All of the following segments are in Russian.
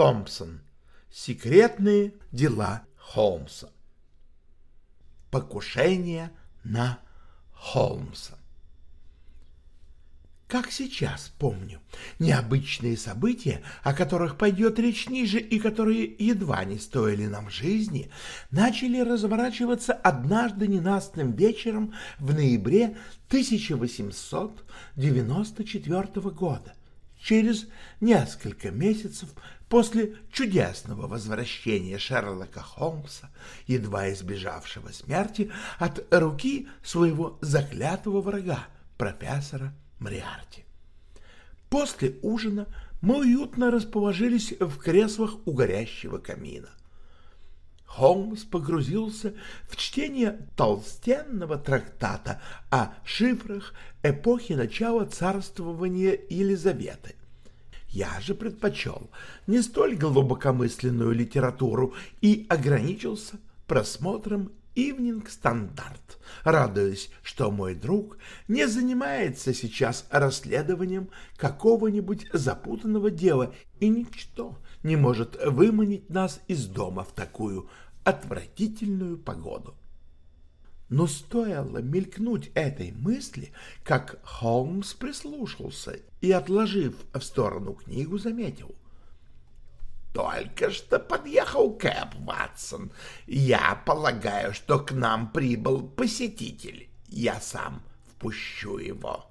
Томпсон. Секретные дела Холмса. Покушение на Холмса. Как сейчас помню, необычные события, о которых пойдет речь ниже и которые едва не стоили нам жизни, начали разворачиваться однажды ненастным вечером в ноябре 1894 года через несколько месяцев после чудесного возвращения Шерлока Холмса, едва избежавшего смерти от руки своего заклятого врага, профессора Мриарти. После ужина мы уютно расположились в креслах у горящего камина. Холмс погрузился в чтение толстенного трактата о шифрах эпохи начала царствования Елизаветы. Я же предпочел не столь глубокомысленную литературу и ограничился просмотром «Ивнинг Стандарт», радуясь, что мой друг не занимается сейчас расследованием какого-нибудь запутанного дела и ничто не может выманить нас из дома в такую отвратительную погоду. Но стоило мелькнуть этой мысли, как Холмс прислушался и, отложив в сторону книгу, заметил. «Только что подъехал Кэп, Ватсон. Я полагаю, что к нам прибыл посетитель. Я сам впущу его».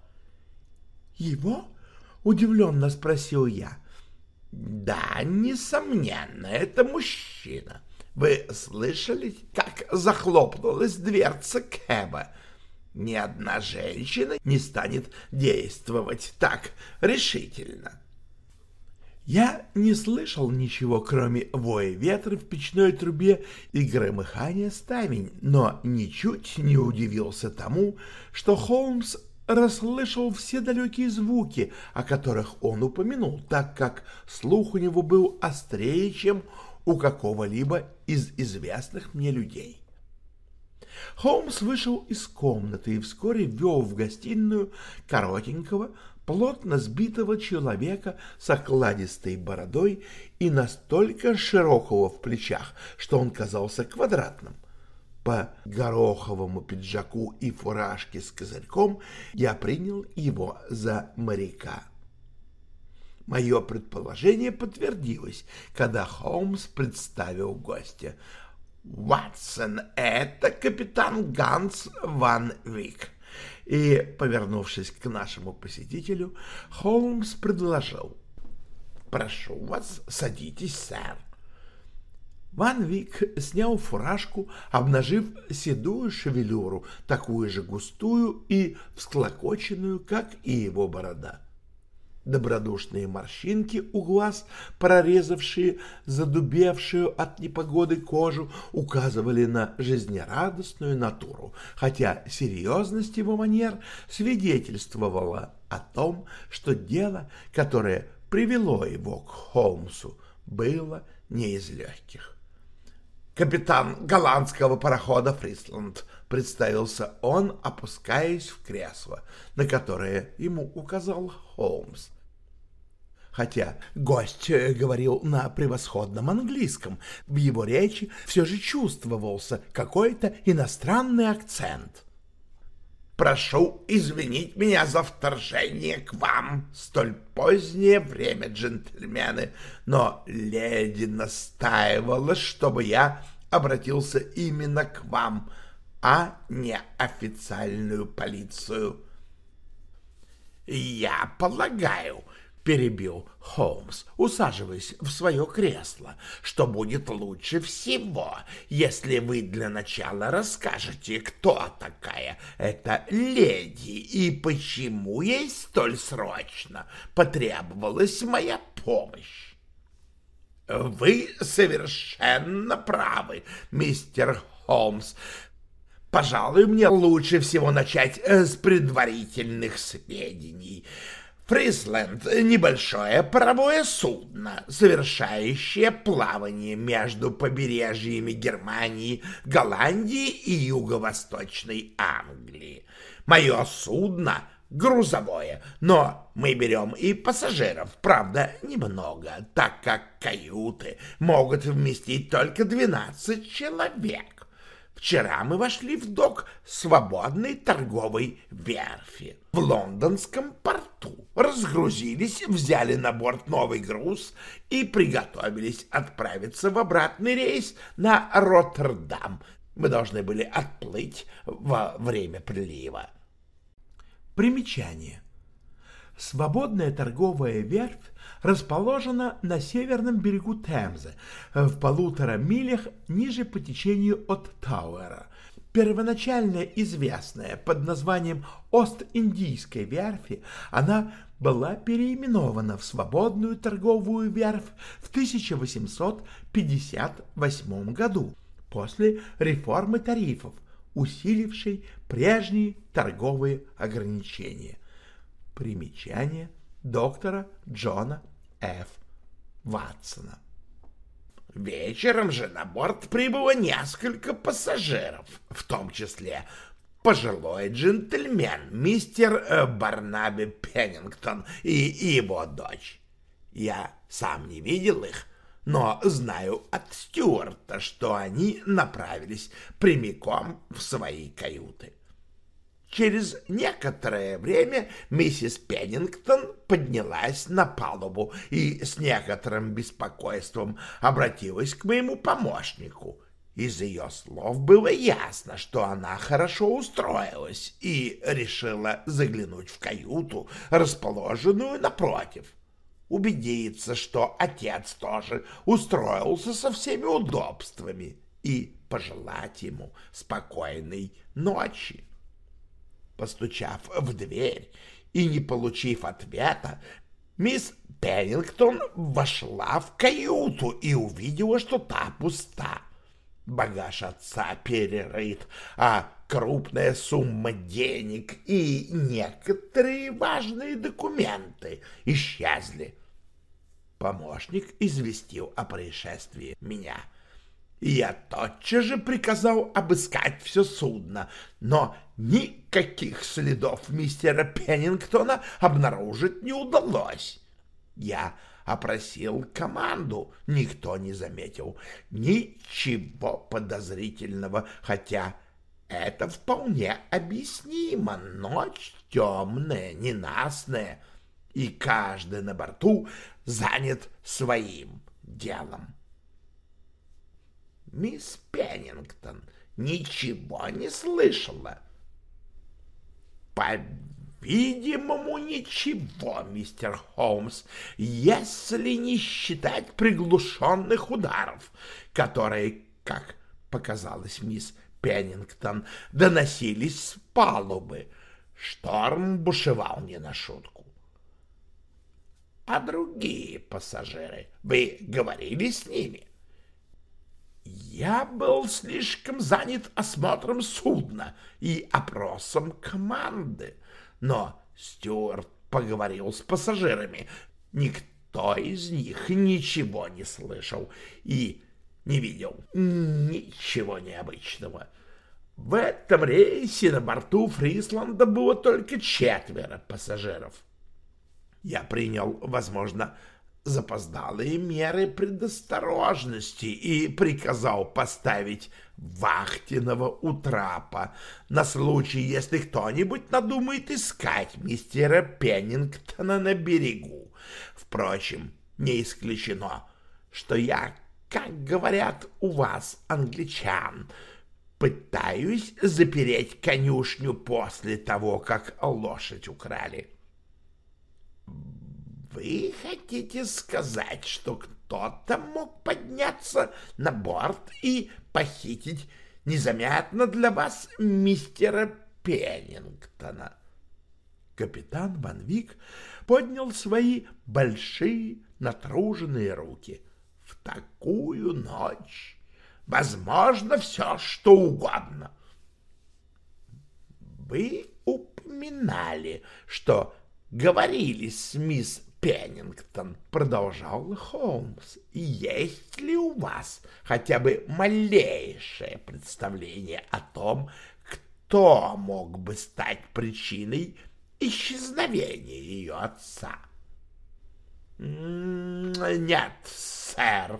«Его?» — удивленно спросил я. «Да, несомненно, это мужчина. Вы слышали, как захлопнулась дверца Кэба? Ни одна женщина не станет действовать так решительно». Я не слышал ничего, кроме воя ветра в печной трубе и громыхания ставень, но ничуть не удивился тому, что Холмс расслышал все далекие звуки, о которых он упомянул, так как слух у него был острее, чем у какого-либо из известных мне людей. Холмс вышел из комнаты и вскоре ввел в гостиную коротенького, плотно сбитого человека с окладистой бородой и настолько широкого в плечах, что он казался квадратным. По гороховому пиджаку и фуражке с козырьком я принял его за моряка. Мое предположение подтвердилось, когда Холмс представил гостя. «Ватсон, это капитан Ганс Ван Вик» и, повернувшись к нашему посетителю, Холмс предложил. «Прошу вас, садитесь, сэр». Ван Вик снял фуражку, обнажив седую шевелюру, такую же густую и всклокоченную, как и его борода. Добродушные морщинки у глаз, прорезавшие задубевшую от непогоды кожу, указывали на жизнерадостную натуру, хотя серьезность его манер свидетельствовала о том, что дело, которое привело его к Холмсу, было не из легких. «Капитан голландского парохода Фрисланд», — представился он, опускаясь в кресло, на которое ему указал Холмс хотя гость э, говорил на превосходном английском. В его речи все же чувствовался какой-то иностранный акцент. «Прошу извинить меня за вторжение к вам столь позднее время, джентльмены, но леди настаивала, чтобы я обратился именно к вам, а не официальную полицию». «Я полагаю, перебил Холмс, усаживаясь в свое кресло, что будет лучше всего, если вы для начала расскажете, кто такая эта леди и почему ей столь срочно потребовалась моя помощь. Вы совершенно правы, мистер Холмс. Пожалуй, мне лучше всего начать с предварительных сведений. Фрисленд — небольшое паровое судно, совершающее плавание между побережьями Германии, Голландии и юго-восточной Англии. Мое судно — грузовое, но мы берем и пассажиров, правда, немного, так как каюты могут вместить только 12 человек. Вчера мы вошли в док свободной торговой верфи в лондонском порту, разгрузились, взяли на борт новый груз и приготовились отправиться в обратный рейс на Роттердам. Мы должны были отплыть во время прилива. Примечание. Свободная торговая верфь расположена на северном берегу Темзы, в полутора милях ниже по течению от Тауэра. Первоначально известная под названием Ост-Индийской верфи, она была переименована в Свободную торговую верфь в 1858 году после реформы тарифов, усилившей прежние торговые ограничения. Примечание доктора Джона Ф. Ватсона. Вечером же на борт прибыло несколько пассажиров, в том числе пожилой джентльмен, мистер э, Барнаби Пеннингтон и его дочь. Я сам не видел их, но знаю от Стюарта, что они направились прямиком в свои каюты. Через некоторое время миссис Пеннингтон поднялась на палубу и с некоторым беспокойством обратилась к моему помощнику. Из ее слов было ясно, что она хорошо устроилась и решила заглянуть в каюту, расположенную напротив. Убедиться, что отец тоже устроился со всеми удобствами и пожелать ему спокойной ночи. Постучав в дверь и не получив ответа, мисс Пеннингтон вошла в каюту и увидела, что та пуста. Багаж отца перерыт, а крупная сумма денег и некоторые важные документы исчезли. Помощник известил о происшествии меня — я тотчас же приказал обыскать все судно, но никаких следов мистера Пеннингтона обнаружить не удалось. Я опросил команду, никто не заметил ничего подозрительного, хотя это вполне объяснимо. Ночь темная, ненастная, и каждый на борту занят своим делом мисс Пеннингтон ничего не слышала. По-видимому, ничего, мистер Холмс, если не считать приглушенных ударов, которые, как показалось мисс Пеннингтон, доносились с палубы. Шторм бушевал не на шутку. А другие пассажиры, вы говорили с ними? Я был слишком занят осмотром судна и опросом команды, но Стюарт поговорил с пассажирами. Никто из них ничего не слышал и не видел ничего необычного. В этом рейсе на борту Фрисланда было только четверо пассажиров. Я принял, возможно, запоздалые меры предосторожности и приказал поставить вахтенного у трапа на случай, если кто-нибудь надумает искать мистера Пеннингтона на берегу. Впрочем, не исключено, что я, как говорят у вас, англичан, пытаюсь запереть конюшню после того, как лошадь украли. Вы хотите сказать, что кто-то мог подняться на борт и похитить незаметно для вас мистера Пеннингтона? Капитан Ван Вик поднял свои большие натруженные руки. В такую ночь возможно все, что угодно. Вы упоминали, что говорили с мисс Пеннингтон, продолжал Холмс, есть ли у вас хотя бы малейшее представление о том, кто мог бы стать причиной исчезновения ее отца? Нет, сэр.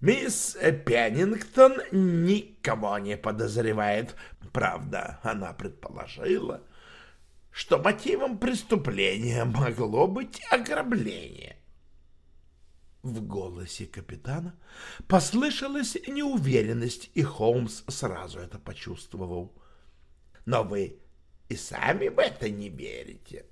Мисс Пеннингтон никого не подозревает. Правда, она предположила, что мотивом преступления могло быть ограбление. В голосе капитана послышалась неуверенность, и Холмс сразу это почувствовал. Но вы и сами в это не верите.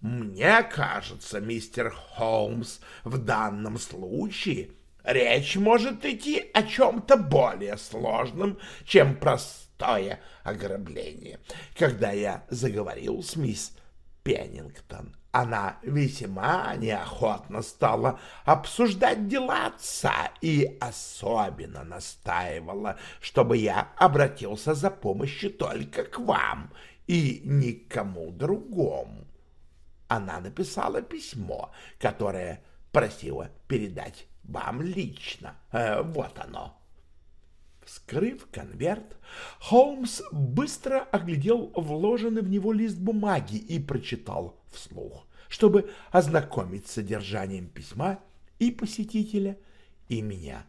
Мне кажется, мистер Холмс, в данном случае речь может идти о чем-то более сложном, чем простое ограбление. Когда я заговорил с мисс Пеннингтон, она весьма неохотно стала обсуждать дела отца и особенно настаивала, чтобы я обратился за помощью только к вам и никому другому. Она написала письмо, которое просила передать вам лично. Э, вот оно. Вскрыв конверт, Холмс быстро оглядел вложенный в него лист бумаги и прочитал вслух, чтобы ознакомить с содержанием письма и посетителя, и меня.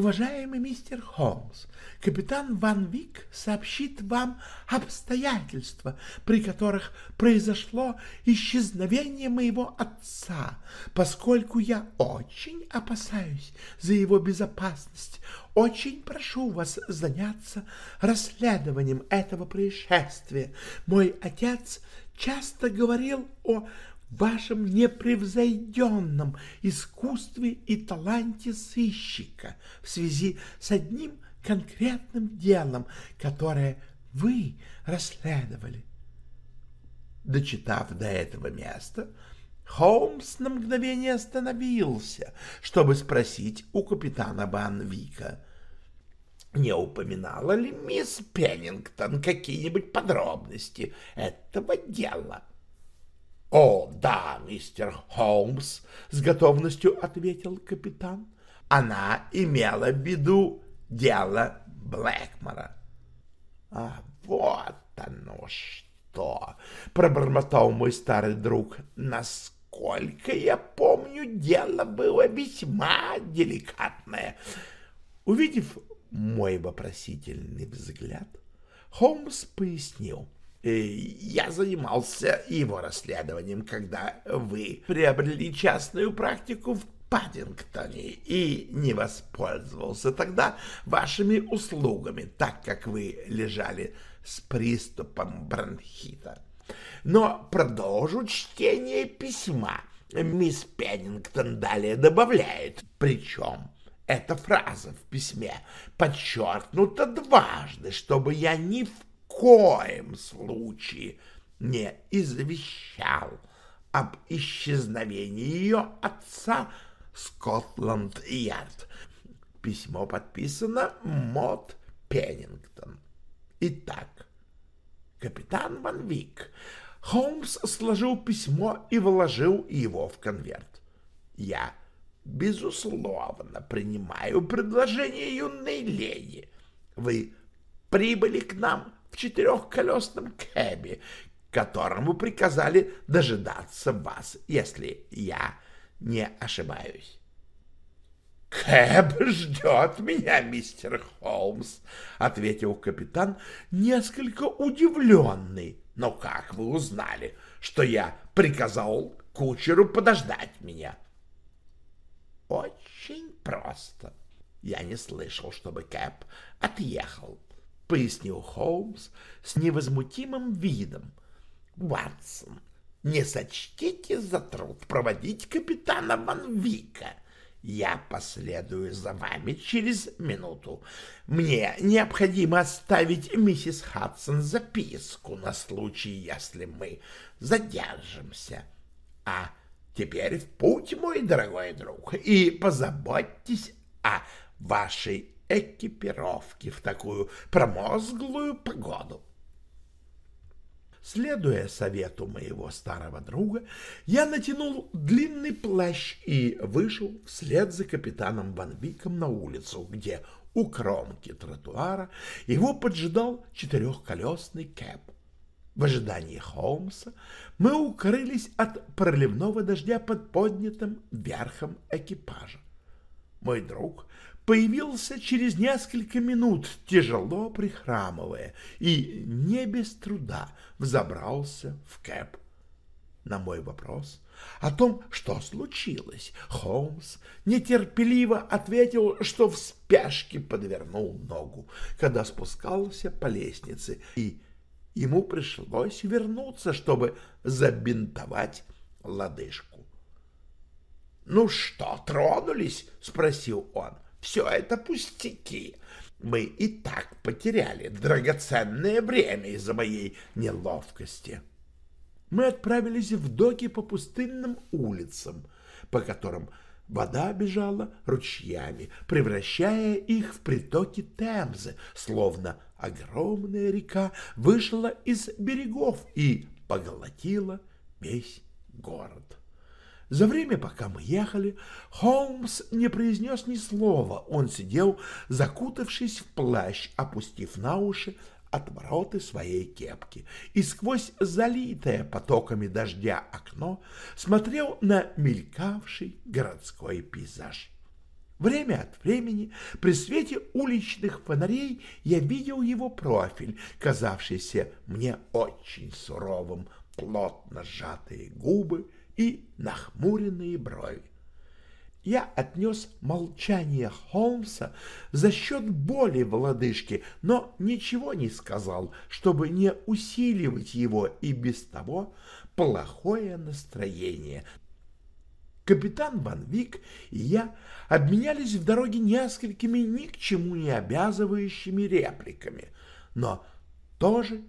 Уважаемый мистер Холмс, капитан Ван Вик сообщит вам обстоятельства, при которых произошло исчезновение моего отца, поскольку я очень опасаюсь за его безопасность. Очень прошу вас заняться расследованием этого происшествия. Мой отец часто говорил о вашем непревзойденном искусстве и таланте сыщика в связи с одним конкретным делом, которое вы расследовали. Дочитав до этого места, Холмс на мгновение остановился, чтобы спросить у капитана Банвика, не упоминала ли мисс Пеннингтон какие-нибудь подробности этого дела. — О, да, мистер Холмс, — с готовностью ответил капитан. Она имела в виду дело Блэкмора. — А вот оно что! — пробормотал мой старый друг. — Насколько я помню, дело было весьма деликатное. Увидев мой вопросительный взгляд, Холмс пояснил — я занимался его расследованием, когда вы приобрели частную практику в Паддингтоне и не воспользовался тогда вашими услугами, так как вы лежали с приступом бронхита. Но продолжу чтение письма. Мисс Пеннингтон далее добавляет, причем эта фраза в письме подчеркнута дважды, чтобы я ни в коем случае не извещал об исчезновении ее отца Скотланд-Ярд. Письмо подписано Мот Пеннингтон. Итак, капитан Ван Вик. Холмс сложил письмо и вложил его в конверт. Я, безусловно, принимаю предложение юной леди. Вы прибыли к нам в четырехколесном кэбе, которому приказали дожидаться вас, если я не ошибаюсь. «Кэб ждет меня, мистер Холмс», — ответил капитан, несколько удивленный. «Но как вы узнали, что я приказал кучеру подождать меня?» «Очень просто. Я не слышал, чтобы Кэп отъехал пояснил Холмс с невозмутимым видом. Ватсон, не сочтите за труд проводить капитана Ван Вика. Я последую за вами через минуту. Мне необходимо оставить миссис Хадсон записку на случай, если мы задержимся. А теперь в путь, мой дорогой друг, и позаботьтесь о вашей экипировке в такую промозглую погоду. Следуя совету моего старого друга, я натянул длинный плащ и вышел вслед за капитаном Ван Виком на улицу, где у кромки тротуара его поджидал четырехколесный кэп. В ожидании Холмса мы укрылись от проливного дождя под поднятым верхом экипажа. Мой друг появился через несколько минут, тяжело прихрамывая, и не без труда взобрался в кэп. На мой вопрос о том, что случилось, Холмс нетерпеливо ответил, что в спешке подвернул ногу, когда спускался по лестнице, и ему пришлось вернуться, чтобы забинтовать лодыжку. «Ну что, тронулись?» — спросил он. — все это пустяки. Мы и так потеряли драгоценное время из-за моей неловкости. Мы отправились в доки по пустынным улицам, по которым вода бежала ручьями, превращая их в притоки Темзы, словно огромная река вышла из берегов и поглотила весь город. За время, пока мы ехали, Холмс не произнес ни слова. Он сидел, закутавшись в плащ, опустив на уши отвороты своей кепки, и сквозь залитое потоками дождя окно смотрел на мелькавший городской пейзаж. Время от времени при свете уличных фонарей я видел его профиль, казавшийся мне очень суровым, плотно сжатые губы, и нахмуренные брови. Я отнес молчание Холмса за счет боли в лодыжке, но ничего не сказал, чтобы не усиливать его и без того плохое настроение. Капитан Ван Вик и я обменялись в дороге несколькими ни к чему не обязывающими репликами, но тоже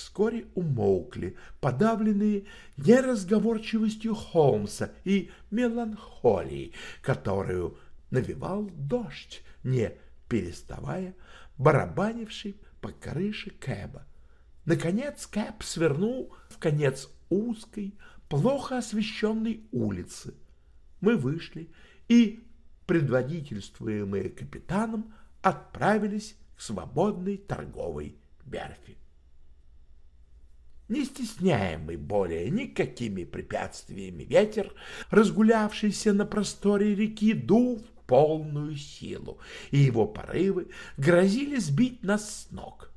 вскоре умолкли, подавленные неразговорчивостью Холмса и меланхолией, которую навевал дождь, не переставая барабанивший по крыше Кэба. Наконец Кэб свернул в конец узкой, плохо освещенной улицы. Мы вышли и, предводительствуемые капитаном, отправились к свободной торговой верфи не стесняемый более никакими препятствиями ветер, разгулявшийся на просторе реки, дул в полную силу, и его порывы грозили сбить нас с ног.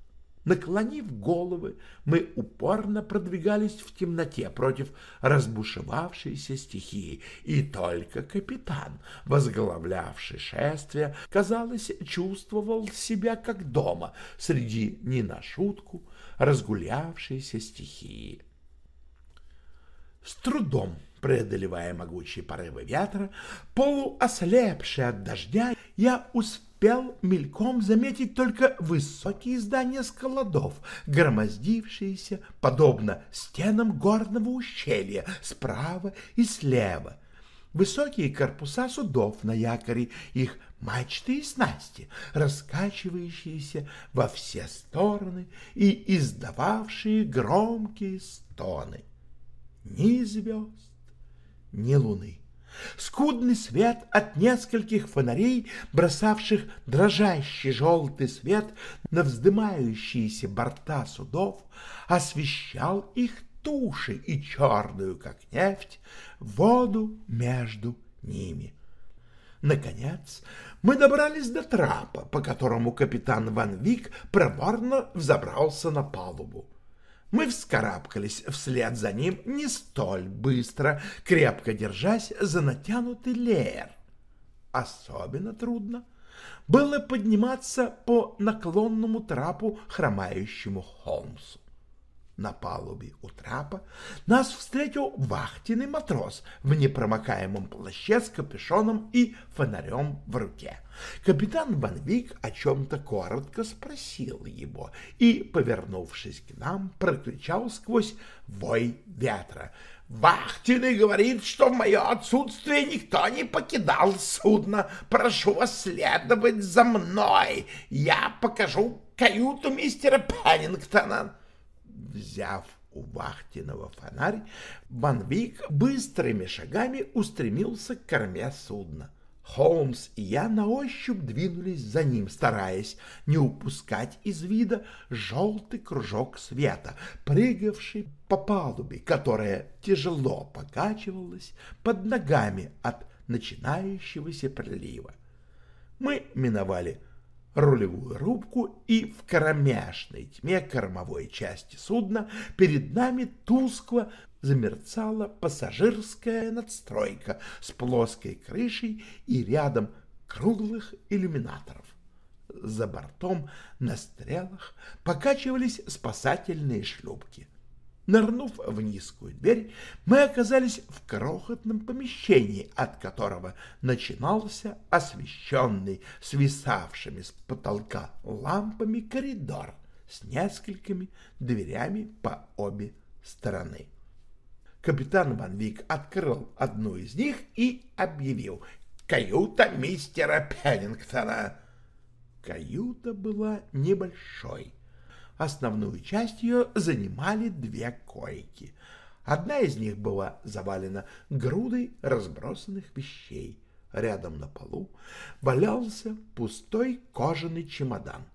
Наклонив головы, мы упорно продвигались в темноте против разбушевавшейся стихии, и только капитан, возглавлявший шествие, казалось, чувствовал себя как дома среди не на шутку разгулявшейся стихии. С трудом преодолевая могучие порывы ветра, полуослепший от дождя, я успел мельком заметить только высокие здания складов, громоздившиеся, подобно стенам горного ущелья, справа и слева. Высокие корпуса судов на якоре, их мачты и снасти, раскачивающиеся во все стороны и издававшие громкие стоны. Ни звезд, ни луны. Скудный свет от нескольких фонарей, бросавших дрожащий желтый свет на вздымающиеся борта судов, освещал их туши и черную, как нефть, воду между ними. Наконец, мы добрались до трапа, по которому капитан Ван Вик проворно взобрался на палубу. Мы вскарабкались вслед за ним не столь быстро, крепко держась за натянутый леер. Особенно трудно было подниматься по наклонному трапу хромающему Холмсу. На палубе у трапа нас встретил вахтенный матрос в непромокаемом плаще с капюшоном и фонарем в руке. Капитан Ван Вик о чем-то коротко спросил его и, повернувшись к нам, прокричал сквозь вой ветра. «Вахтенный говорит, что в мое отсутствие никто не покидал судно. Прошу вас следовать за мной. Я покажу каюту мистера Пеннингтона» взяв у вахтенного фонарь, Ван Вик быстрыми шагами устремился к корме судна. Холмс и я на ощупь двинулись за ним, стараясь не упускать из вида желтый кружок света, прыгавший по палубе, которая тяжело покачивалась под ногами от начинающегося прилива. Мы миновали рулевую рубку, и в кромешной тьме кормовой части судна перед нами тускло замерцала пассажирская надстройка с плоской крышей и рядом круглых иллюминаторов. За бортом на стрелах покачивались спасательные шлюпки. Нырнув в низкую дверь, мы оказались в крохотном помещении, от которого начинался освещенный свисавшими с потолка лампами коридор с несколькими дверями по обе стороны. Капитан Ван Вик открыл одну из них и объявил «Каюта мистера Пеннингтона». Каюта была небольшой, Основную часть ее занимали две койки. Одна из них была завалена грудой разбросанных вещей. Рядом на полу валялся пустой кожаный чемодан.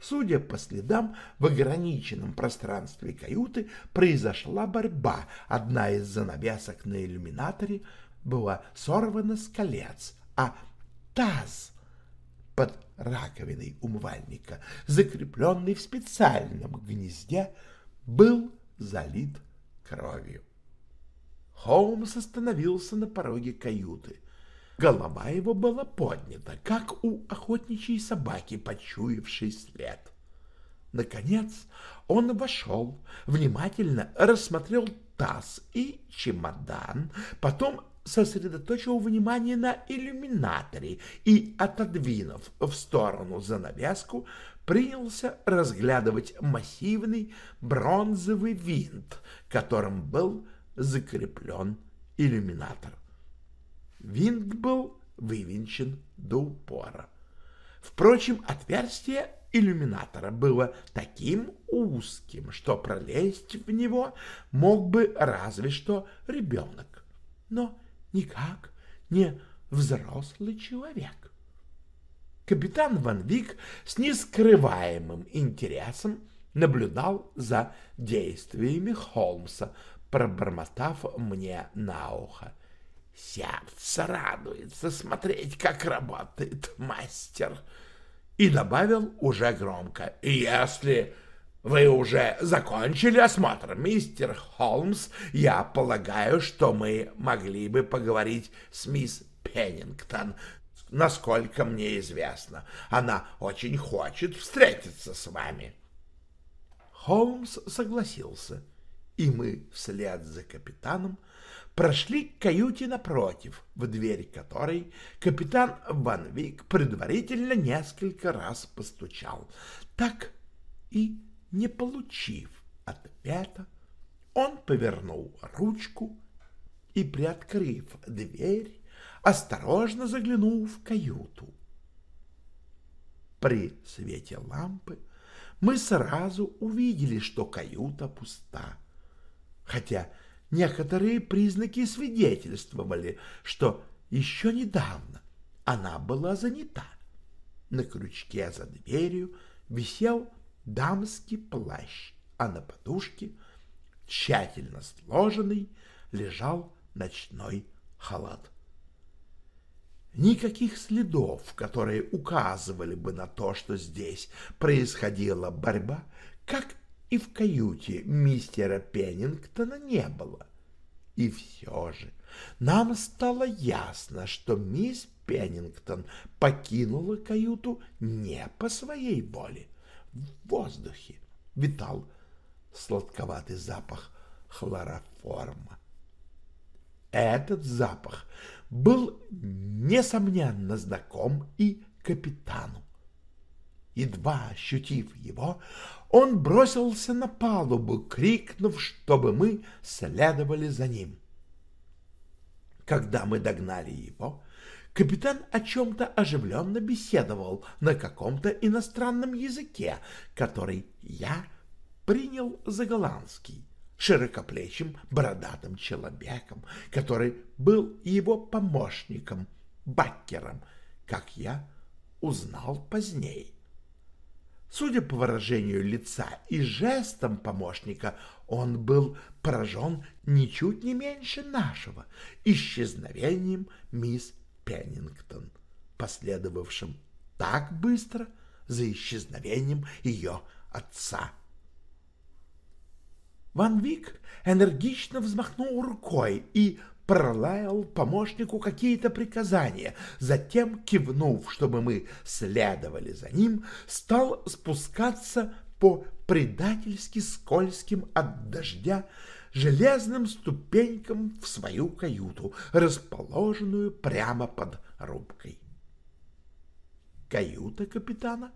Судя по следам, в ограниченном пространстве каюты произошла борьба. Одна из занавесок на иллюминаторе была сорвана с колец, а таз под раковиной умывальника, закрепленный в специальном гнезде, был залит кровью. Холмс остановился на пороге каюты. Голова его была поднята, как у охотничьей собаки, почуявшей след. Наконец он вошел, внимательно рассмотрел таз и чемодан, потом сосредоточил внимание на иллюминаторе и, отодвинув в сторону занавеску, принялся разглядывать массивный бронзовый винт, которым был закреплен иллюминатор. Винт был вывинчен до упора. Впрочем, отверстие иллюминатора было таким узким, что пролезть в него мог бы разве что ребенок. Но никак не взрослый человек. Капитан Ван Вик с нескрываемым интересом наблюдал за действиями Холмса, пробормотав мне на ухо. Сердце радуется смотреть, как работает мастер. И добавил уже громко. Если вы уже закончили осмотр, мистер Холмс. Я полагаю, что мы могли бы поговорить с мисс Пеннингтон. Насколько мне известно, она очень хочет встретиться с вами. Холмс согласился, и мы вслед за капитаном прошли к каюте напротив, в дверь которой капитан Ван Вик предварительно несколько раз постучал. Так и не получив ответа, он повернул ручку и, приоткрыв дверь, осторожно заглянул в каюту. При свете лампы мы сразу увидели, что каюта пуста, хотя некоторые признаки свидетельствовали, что еще недавно она была занята. На крючке за дверью висел дамский плащ, а на подушке, тщательно сложенный, лежал ночной халат. Никаких следов, которые указывали бы на то, что здесь происходила борьба, как и в каюте мистера Пеннингтона не было. И все же нам стало ясно, что мисс Пеннингтон покинула каюту не по своей воле. В воздухе витал сладковатый запах хлороформа. Этот запах был, несомненно, знаком и капитану. Едва ощутив его, он бросился на палубу, крикнув, чтобы мы следовали за ним. Когда мы догнали его, капитан о чем-то оживленно беседовал на каком-то иностранном языке, который я принял за голландский, широкоплечим бородатым человеком, который был его помощником, баккером, как я узнал позднее. Судя по выражению лица и жестам помощника, он был поражен ничуть не меньше нашего исчезновением мисс Пеннингтон, последовавшим так быстро за исчезновением ее отца. Ван Вик энергично взмахнул рукой и пролаял помощнику какие-то приказания, затем, кивнув, чтобы мы следовали за ним, стал спускаться по предательски скользким от дождя железным ступенькам в свою каюту, расположенную прямо под рубкой. Каюта капитана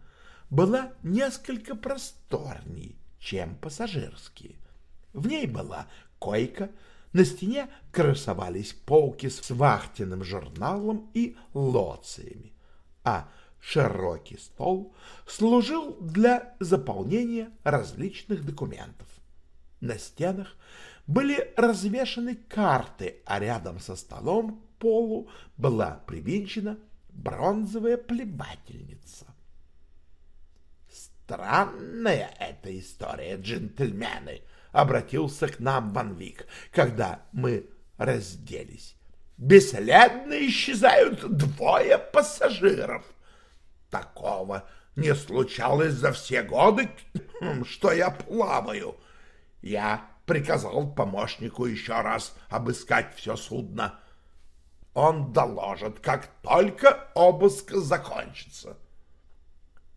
была несколько просторней, чем пассажирские. В ней была койка, на стене красовались полки с вахтенным журналом и лоциями, а широкий стол служил для заполнения различных документов. На стенах были развешаны карты, а рядом со столом к полу была привинчена бронзовая плевательница. «Странная эта история, джентльмены!» — обратился к нам Ван Вик, когда мы разделись. «Бесследно исчезают двое пассажиров. Такого не случалось за все годы, что я плаваю. Я приказал помощнику еще раз обыскать все судно. Он доложит, как только обыск закончится.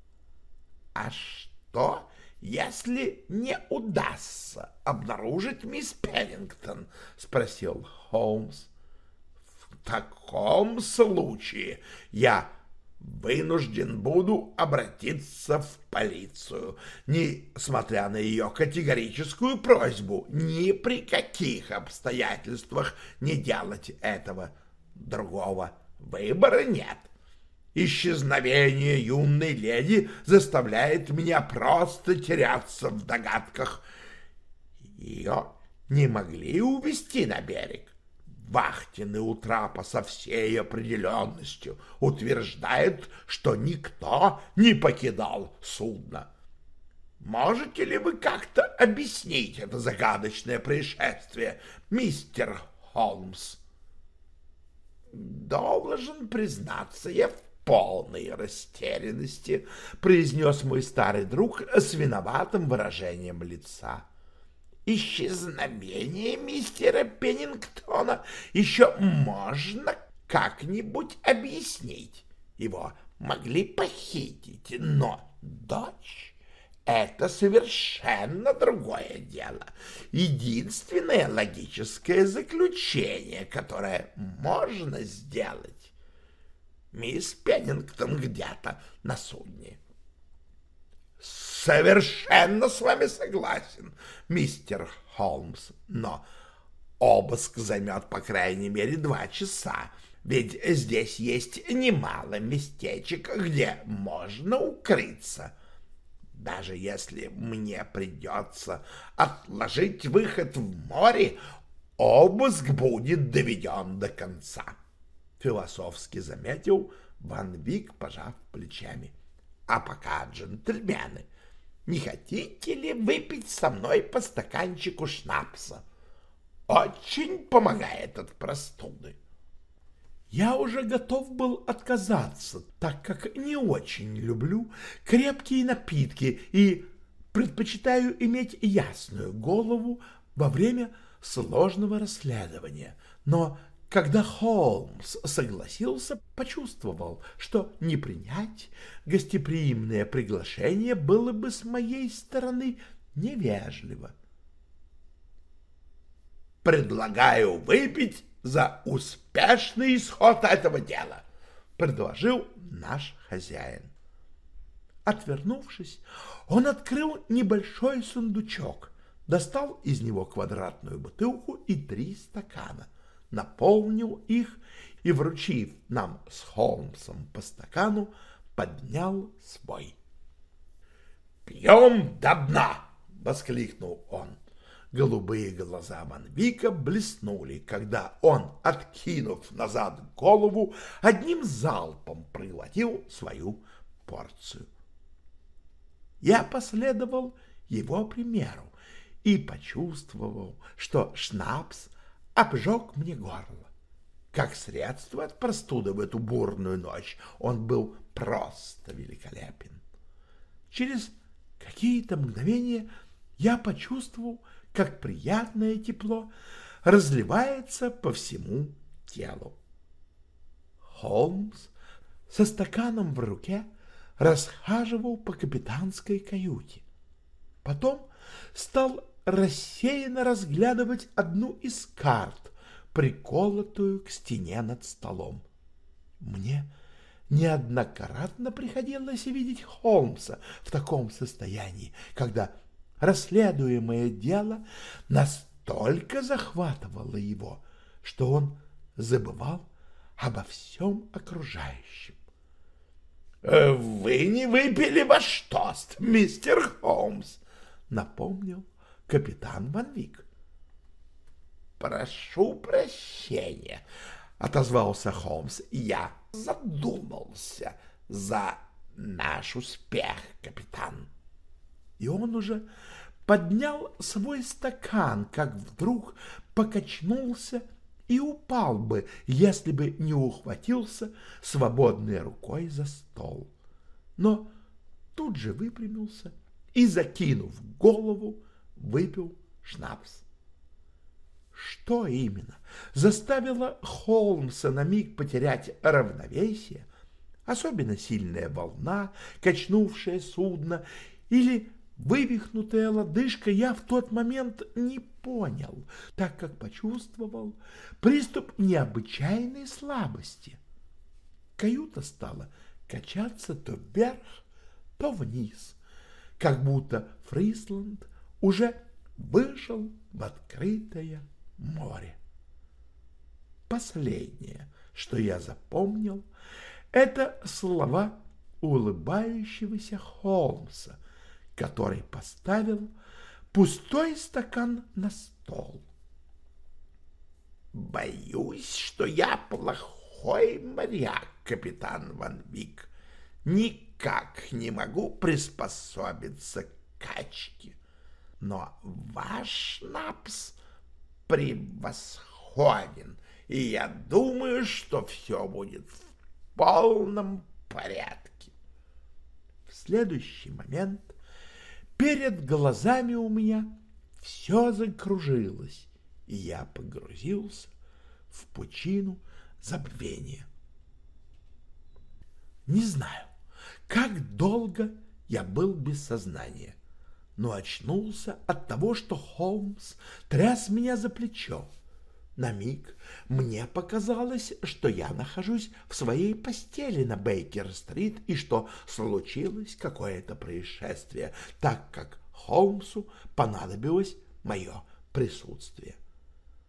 — А что, если не удастся обнаружить мисс Пеннингтон? — спросил Холмс. — В таком случае я вынужден буду обратиться в полицию, несмотря на ее категорическую просьбу ни при каких обстоятельствах не делать этого. Другого выбора нет. Исчезновение юной леди заставляет меня просто теряться в догадках. Ее не могли увезти на берег. Вахтенный у трапа со всей определенностью утверждает, что никто не покидал судно. Можете ли вы как-то объяснить это загадочное происшествие, мистер Холмс? Должен признаться, я в полной растерянности, произнес мой старый друг с виноватым выражением лица. Исчезновение мистера Пеннингтона еще можно как-нибудь объяснить. Его могли похитить, но дочь — это совершенно другое дело. Единственное логическое заключение, которое можно сделать, мисс Пеннингтон где-то на судне. Совершенно с вами согласен, мистер Холмс, но обыск займет по крайней мере два часа, ведь здесь есть немало местечек, где можно укрыться. Даже если мне придется отложить выход в море, обыск будет доведен до конца философски заметил Ван Вик, пожав плечами. А пока, джентльмены, не хотите ли выпить со мной по стаканчику шнапса? Очень помогает от простуды. Я уже готов был отказаться, так как не очень люблю крепкие напитки и предпочитаю иметь ясную голову во время сложного расследования. Но когда Холмс согласился, почувствовал, что не принять гостеприимное приглашение было бы с моей стороны невежливо. «Предлагаю выпить за успешный исход этого дела», — предложил наш хозяин. Отвернувшись, он открыл небольшой сундучок, достал из него квадратную бутылку и три стакана, наполнил их и, вручив нам с Холмсом по стакану, поднял свой. «Пьем до дна!» — воскликнул он. Голубые глаза Ван Вика блеснули, когда он, откинув назад голову, одним залпом проглотил свою порцию. Я последовал его примеру и почувствовал, что шнапс обжег мне горло. Как средство от простуды в эту бурную ночь он был просто великолепен. Через какие-то мгновения я почувствовал, как приятное тепло разливается по всему телу. Холмс со стаканом в руке расхаживал по капитанской каюте. Потом стал рассеянно разглядывать одну из карт, приколотую к стене над столом. Мне неоднократно приходилось видеть Холмса в таком состоянии, когда расследуемое дело настолько захватывало его, что он забывал обо всем окружающем. «Э, «Вы не выпили ваш тост, мистер Холмс», — напомнил капитан Ван Вик. «Прошу прощения», — отозвался Холмс. «Я задумался за наш успех, капитан». И он уже поднял свой стакан, как вдруг покачнулся и упал бы, если бы не ухватился свободной рукой за стол. Но тут же выпрямился и, закинув голову, выпил шнапс. Что именно заставило Холмса на миг потерять равновесие, особенно сильная волна, качнувшая судно, или вывихнутая лодыжка, я в тот момент не понял, так как почувствовал приступ необычайной слабости. Каюта стала качаться то вверх, то вниз, как будто Фрисланд уже вышел в открытое море. Последнее, что я запомнил, это слова улыбающегося Холмса, который поставил пустой стакан на стол. «Боюсь, что я плохой моряк, капитан Ван Вик. Никак не могу приспособиться к качке. Но ваш напс превосходен, и я думаю, что все будет в полном порядке. В следующий момент перед глазами у меня все закружилось, и я погрузился в пучину забвения. Не знаю, как долго я был без сознания но очнулся от того, что Холмс тряс меня за плечо. На миг мне показалось, что я нахожусь в своей постели на Бейкер-стрит и что случилось какое-то происшествие, так как Холмсу понадобилось мое присутствие.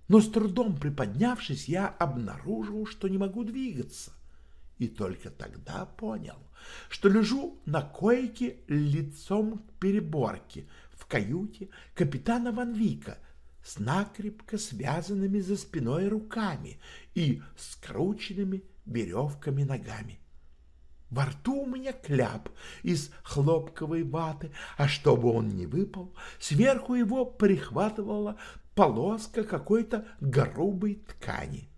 Но с трудом приподнявшись, я обнаружил, что не могу двигаться, и только тогда понял, что лежу на койке лицом к переборке в каюте капитана Ван Вика с накрепко связанными за спиной руками и скрученными веревками ногами. Во рту у меня кляп из хлопковой ваты, а чтобы он не выпал, сверху его прихватывала полоска какой-то грубой ткани.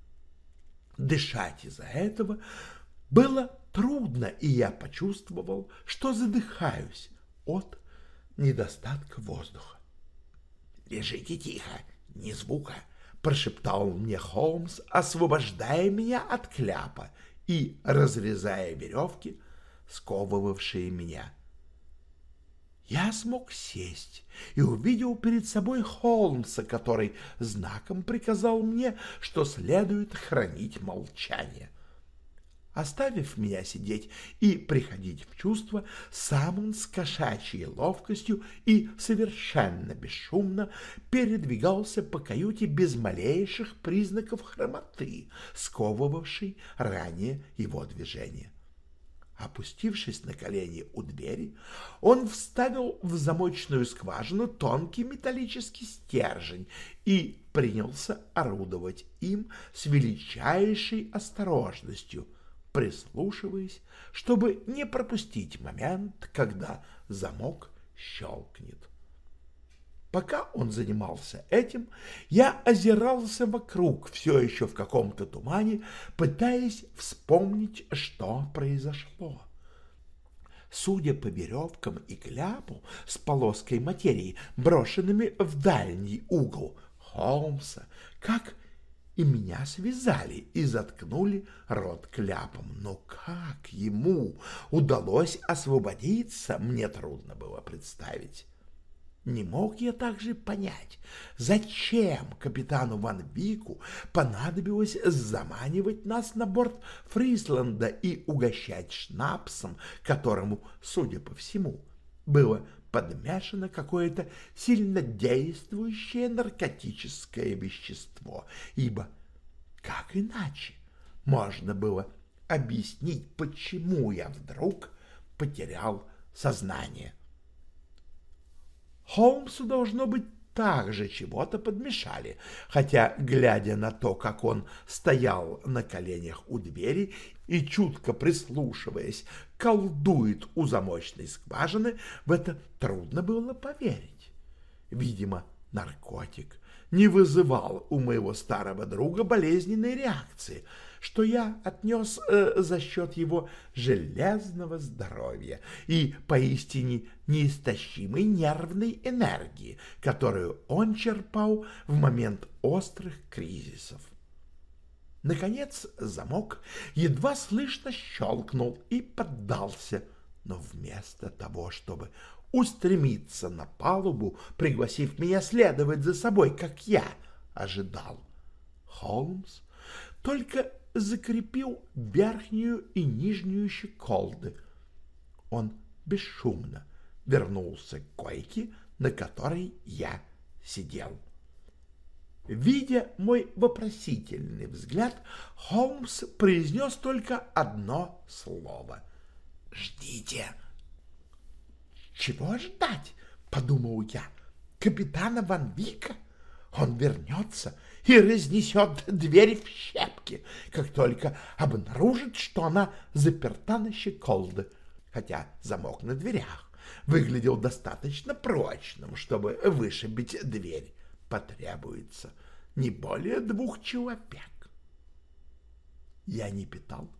Дышать из-за этого было трудно, и я почувствовал, что задыхаюсь от недостатка воздуха. «Лежите тихо, ни звука», — прошептал мне Холмс, освобождая меня от кляпа и разрезая веревки, сковывавшие меня. я смог сесть и увидел перед собой Холмса, который знаком приказал мне, что следует хранить молчание. Оставив меня сидеть и приходить в чувство, сам он с кошачьей ловкостью и совершенно бесшумно передвигался по каюте без малейших признаков хромоты, сковывавшей ранее его движение. Опустившись на колени у двери, он вставил в замочную скважину тонкий металлический стержень и принялся орудовать им с величайшей осторожностью, прислушиваясь, чтобы не пропустить момент, когда замок щелкнет. Пока он занимался этим, я озирался вокруг, все еще в каком-то тумане, пытаясь вспомнить, что произошло. Судя по веревкам и кляпу с полоской материи, брошенными в дальний угол Холмса, как и меня связали и заткнули рот кляпом. Но как ему удалось освободиться, мне трудно было представить. Не мог я также понять, зачем капитану Ван Вику понадобилось заманивать нас на борт Фрисланда и угощать шнапсом, которому, судя по всему, было подмешано какое-то сильнодействующее наркотическое вещество, ибо как иначе можно было объяснить, почему я вдруг потерял сознание? Холмсу должно быть также чего-то подмешали, хотя, глядя на то, как он стоял на коленях у двери и, чутко прислушиваясь, колдует у замочной скважины, в это трудно было поверить. Видимо, наркотик не вызывал у моего старого друга болезненной реакции — что я отнес э, за счет его железного здоровья и поистине неистощимой нервной энергии, которую он черпал в момент острых кризисов. Наконец замок едва слышно щелкнул и поддался, но вместо того, чтобы устремиться на палубу, пригласив меня следовать за собой, как я ожидал, Холмс только закрепил верхнюю и нижнюю щеколды. Он бесшумно вернулся к койке, на которой я сидел. Видя мой вопросительный взгляд, Холмс произнес только одно слово. «Ждите!» «Чего ждать?» — подумал я. «Капитана Ван Вика? Он вернется и разнесет дверь в щепки, как только обнаружит, что она заперта на щеколды, хотя замок на дверях выглядел достаточно прочным, чтобы вышибить дверь. Потребуется не более двух человек. Я не питал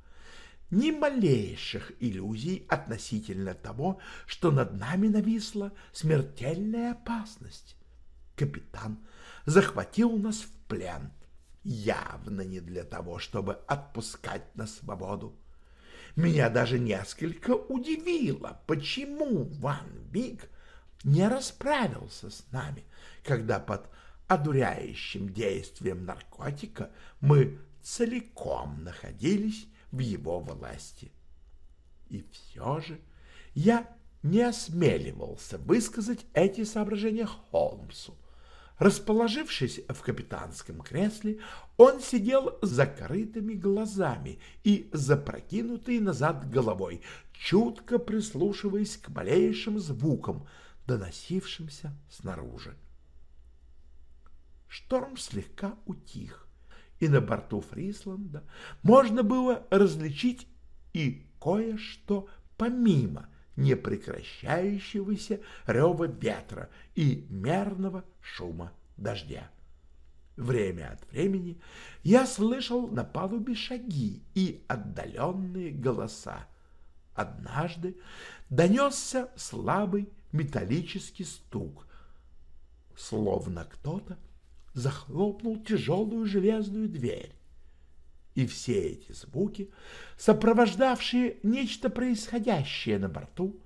ни малейших иллюзий относительно того, что над нами нависла смертельная опасность. Капитан захватил нас в плен, явно не для того, чтобы отпускать на свободу. Меня даже несколько удивило, почему Ван Вик не расправился с нами, когда под одуряющим действием наркотика мы целиком находились в его власти. И все же я не осмеливался высказать эти соображения Холмсу, Расположившись в капитанском кресле, он сидел с закрытыми глазами и запрокинутой назад головой, чутко прислушиваясь к малейшим звукам, доносившимся снаружи. Шторм слегка утих, и на борту Фрисланда можно было различить и кое-что помимо непрекращающегося рева ветра и мерного шума дождя. Время от времени я слышал на палубе шаги и отдаленные голоса. Однажды донесся слабый металлический стук, словно кто-то захлопнул тяжелую железную дверь. И все эти звуки, сопровождавшие нечто происходящее на борту,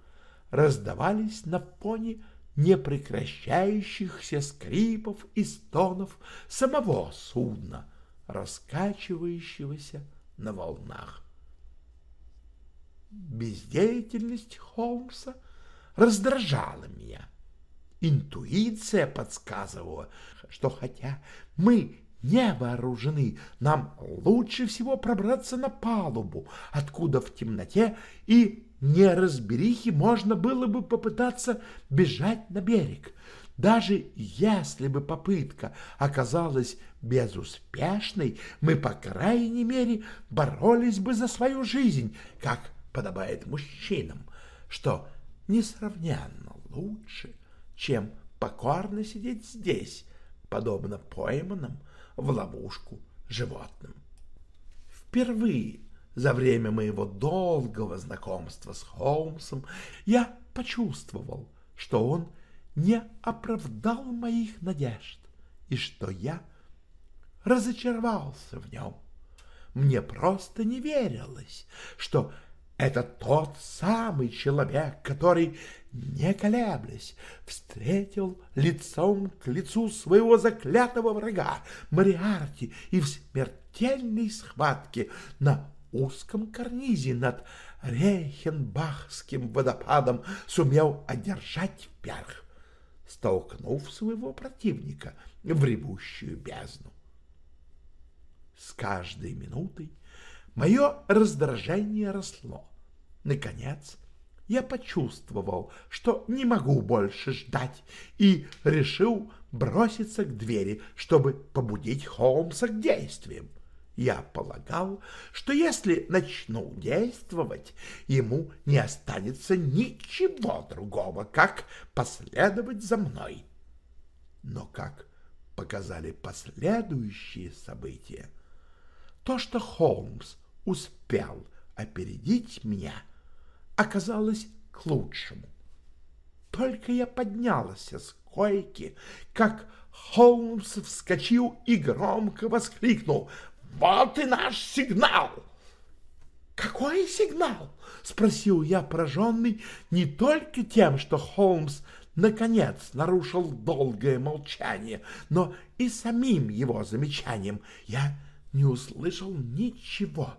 раздавались на фоне непрекращающихся скрипов и стонов самого судна, раскачивающегося на волнах. Бездеятельность Холмса раздражала меня. Интуиция подсказывала, что хотя мы не вооружены, нам лучше всего пробраться на палубу, откуда в темноте и неразберихе можно было бы попытаться бежать на берег. Даже если бы попытка оказалась безуспешной, мы, по крайней мере, боролись бы за свою жизнь, как подобает мужчинам, что несравненно лучше, чем покорно сидеть здесь, подобно пойманным в ловушку животным. Впервые за время моего долгого знакомства с Холмсом я почувствовал, что он не оправдал моих надежд и что я разочаровался в нем. Мне просто не верилось, что это тот самый человек, который, не колеблясь, встретил лицом к лицу своего заклятого врага Мариарти и в смертельной схватке на узком карнизе над Рейхенбахским водопадом сумел одержать вверх, столкнув своего противника в ревущую бездну. С каждой минутой мое раздражение росло. Наконец, я почувствовал, что не могу больше ждать, и решил броситься к двери, чтобы побудить Холмса к действиям. Я полагал, что если начну действовать, ему не останется ничего другого, как последовать за мной. Но как показали последующие события, то, что Холмс успел опередить меня — оказалось к лучшему. Только я поднялся с койки, как Холмс вскочил и громко воскликнул «Вот и наш сигнал!» «Какой сигнал?» — спросил я, пораженный не только тем, что Холмс наконец нарушил долгое молчание, но и самим его замечанием. Я не услышал ничего,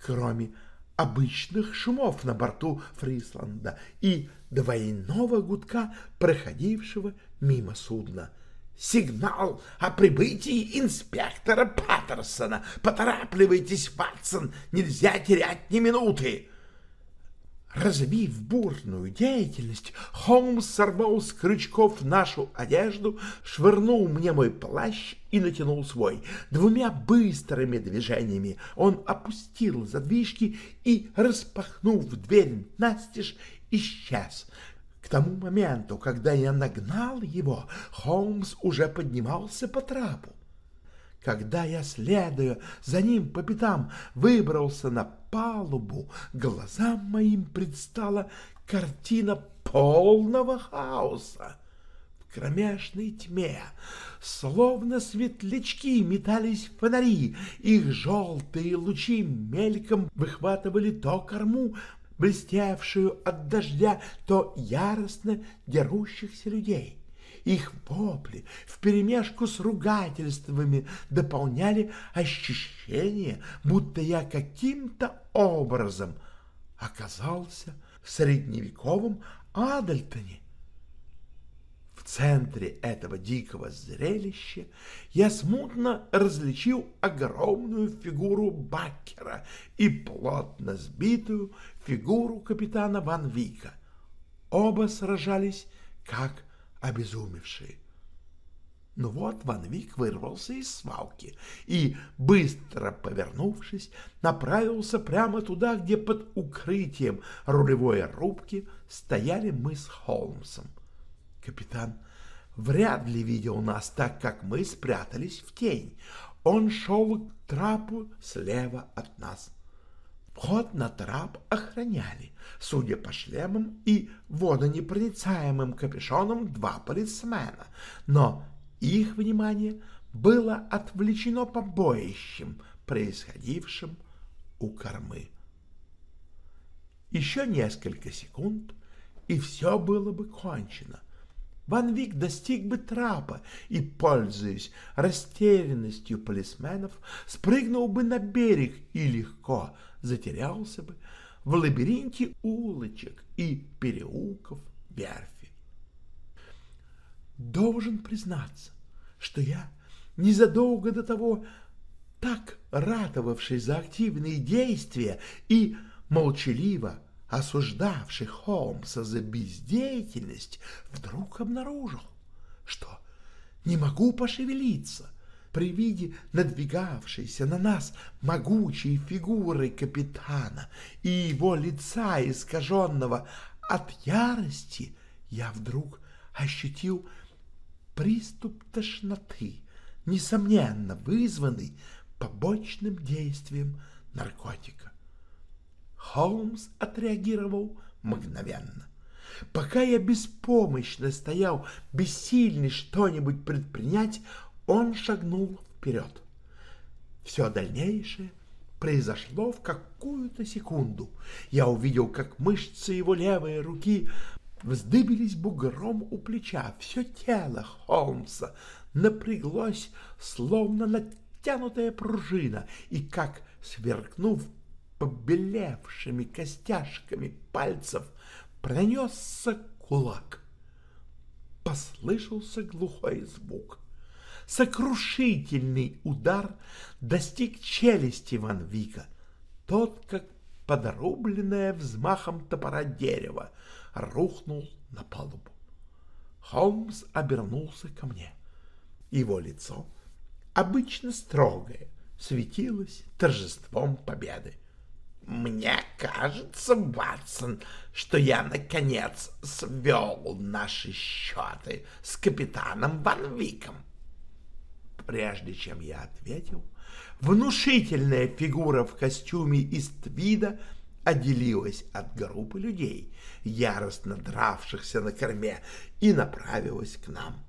кроме обычных шумов на борту Фрисланда и двойного гудка, проходившего мимо судна. «Сигнал о прибытии инспектора Паттерсона! Поторапливайтесь, Ватсон! Нельзя терять ни минуты!» Развив бурную деятельность, Холмс сорвал с крючков нашу одежду, швырнул мне мой плащ и натянул свой. Двумя быстрыми движениями он опустил задвижки и, распахнув дверь настежь, исчез. К тому моменту, когда я нагнал его, Холмс уже поднимался по трапу. Когда я, следуя за ним по пятам, выбрался на палубу, глазам моим предстала картина полного хаоса. В кромешной тьме, словно светлячки, метались фонари, их желтые лучи мельком выхватывали то корму, блестевшую от дождя, то яростно дерущихся людей. Их вопли вперемешку с ругательствами дополняли ощущение, будто я каким-то образом оказался в средневековом Адальтоне. В центре этого дикого зрелища я смутно различил огромную фигуру Баккера и плотно сбитую фигуру капитана Ван Вика. Оба сражались как обезумевшие. Но ну вот Ван Вик вырвался из свалки и, быстро повернувшись, направился прямо туда, где под укрытием рулевой рубки стояли мы с Холмсом. Капитан вряд ли видел нас так, как мы спрятались в тень. Он шел к трапу слева от нас. Вход на трап охраняли, судя по шлемам и водонепроницаемым капюшонам, два полисмена, но их внимание было отвлечено побоищем, происходившим у кормы. Еще несколько секунд, и все было бы кончено. Ван Вик достиг бы трапа и, пользуясь растерянностью полисменов, спрыгнул бы на берег и легко затерялся бы в лабиринте улочек и переулков верфи. Должен признаться, что я незадолго до того так ратовавший за активные действия и молчаливо осуждавший Холмса за бездеятельность, вдруг обнаружил, что не могу пошевелиться при виде надвигавшейся на нас могучей фигуры капитана и его лица, искаженного от ярости, я вдруг ощутил приступ тошноты, несомненно вызванный побочным действием наркотика. Холмс отреагировал мгновенно. Пока я беспомощно стоял, бессильный что-нибудь предпринять, он шагнул вперед. Все дальнейшее произошло в какую-то секунду. Я увидел, как мышцы его левой руки вздыбились бугром у плеча. Все тело Холмса напряглось, словно натянутая пружина, и как, сверкнув побелевшими костяшками пальцев пронесся кулак. Послышался глухой звук. Сокрушительный удар достиг челюсти Ван Вика. Тот, как подрубленное взмахом топора дерево, рухнул на палубу. Холмс обернулся ко мне. Его лицо, обычно строгое, светилось торжеством победы. Мне кажется, Ватсон, что я, наконец, свел наши счеты с капитаном Ван Виком. Прежде чем я ответил, внушительная фигура в костюме из твида отделилась от группы людей, яростно дравшихся на корме, и направилась к нам.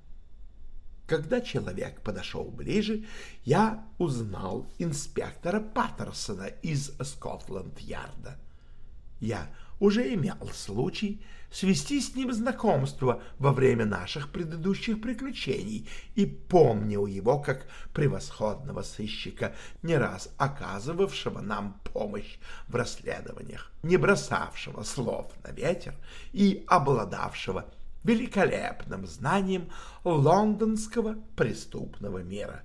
Когда человек подошел ближе, я узнал инспектора Паттерсона из Скотланд-Ярда. Я уже имел случай свести с ним знакомство во время наших предыдущих приключений и помнил его как превосходного сыщика, не раз оказывавшего нам помощь в расследованиях, не бросавшего слов на ветер и обладавшего великолепным знанием лондонского преступного мира.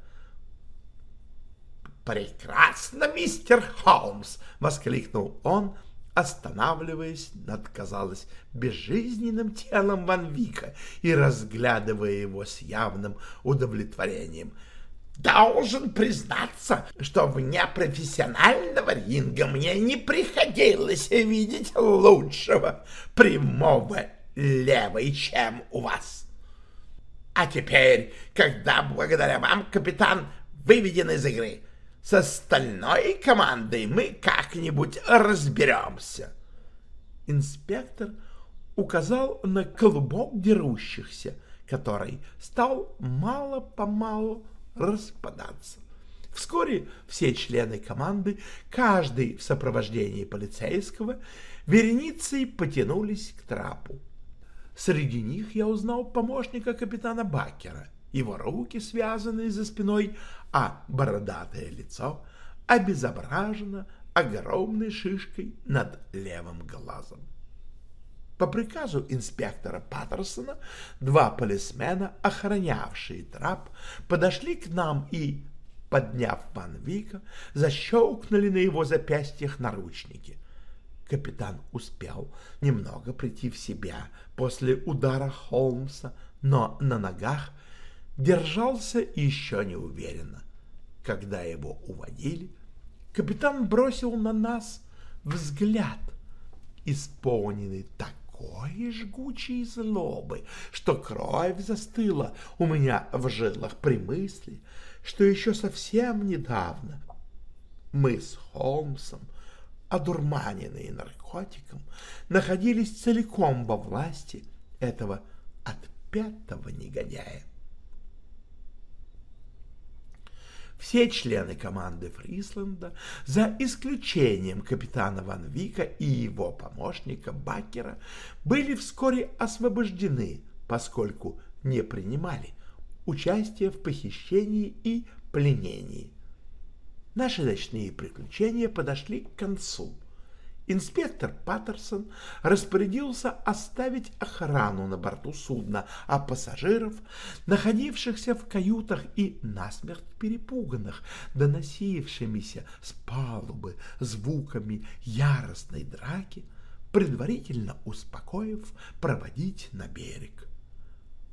«Прекрасно, мистер Холмс!» — воскликнул он, останавливаясь над, казалось, безжизненным телом Ван Вика и разглядывая его с явным удовлетворением. «Должен признаться, что вне профессионального ринга мне не приходилось видеть лучшего прямого левой, чем у вас. А теперь, когда благодаря вам капитан выведен из игры, с остальной командой мы как-нибудь разберемся. Инспектор указал на клубок дерущихся, который стал мало-помалу распадаться. Вскоре все члены команды, каждый в сопровождении полицейского, вереницей потянулись к трапу. Среди них я узнал помощника капитана Бакера. Его руки связаны за спиной, а бородатое лицо обезображено огромной шишкой над левым глазом. По приказу инспектора Паттерсона два полисмена, охранявшие трап, подошли к нам и, подняв Ван Вика, защелкнули на его запястьях наручники. Капитан успел немного прийти в себя после удара Холмса, но на ногах держался еще неуверенно. Когда его уводили, капитан бросил на нас взгляд, исполненный такой жгучей злобы, что кровь застыла у меня в жилах при мысли, что еще совсем недавно мы с Холмсом одурманенные наркотиком, находились целиком во власти этого отпетого негодяя. Все члены команды Фрисленда, за исключением капитана Ван Вика и его помощника Бакера, были вскоре освобождены, поскольку не принимали участие в похищении и пленении. Наши ночные приключения подошли к концу. Инспектор Паттерсон распорядился оставить охрану на борту судна, а пассажиров, находившихся в каютах и насмерть перепуганных, доносившимися с палубы звуками яростной драки, предварительно успокоив, проводить на берег.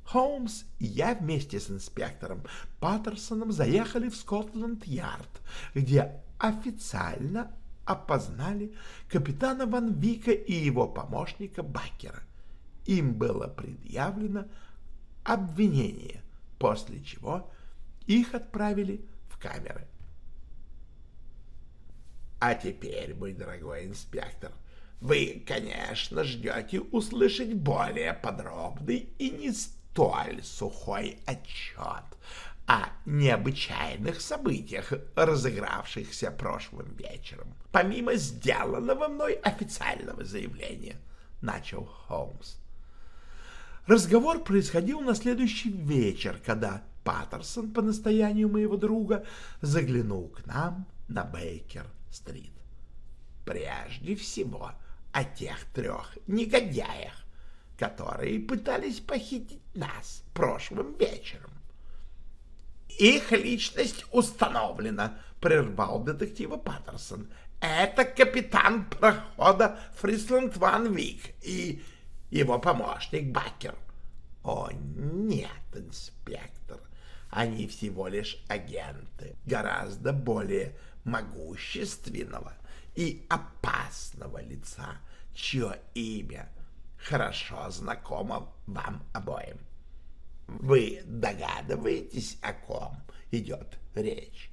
Холмс и я вместе с инспектором Паттерсоном заехали в Скотланд-Ярд, где официально опознали капитана Ван Вика и его помощника Бакера. Им было предъявлено обвинение, после чего их отправили в камеры. А теперь, мой дорогой инспектор, вы, конечно, ждете услышать более подробный и не столь сухой отчет о необычайных событиях, разыгравшихся прошлым вечером. Помимо сделанного мной официального заявления, начал Холмс. Разговор происходил на следующий вечер, когда Паттерсон по настоянию моего друга заглянул к нам на Бейкер-стрит. Прежде всего о тех трех негодяях, которые пытались похитить нас прошлым вечером. Их личность установлена, прервал детектива Паттерсон. Это капитан прохода Фрисланд Ван Вик и его помощник Бакер. О, нет, инспектор, они всего лишь агенты гораздо более могущественного и опасного лица, чье имя хорошо знакомо вам обоим. Вы догадываетесь, о ком идет речь?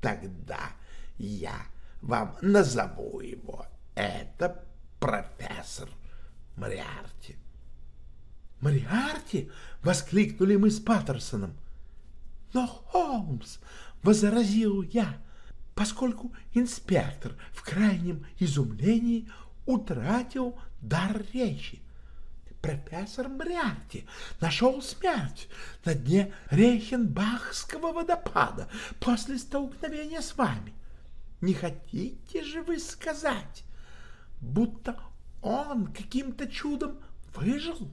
Тогда я вам назову его. Это профессор Мариарти. «Мариарти?» — воскликнули мы с Паттерсоном. «Но, Холмс!» — возразил я, поскольку инспектор в крайнем изумлении утратил дар речи профессор Мриарти нашел смерть на дне Рейхенбахского водопада после столкновения с вами. Не хотите же вы сказать, будто он каким-то чудом выжил?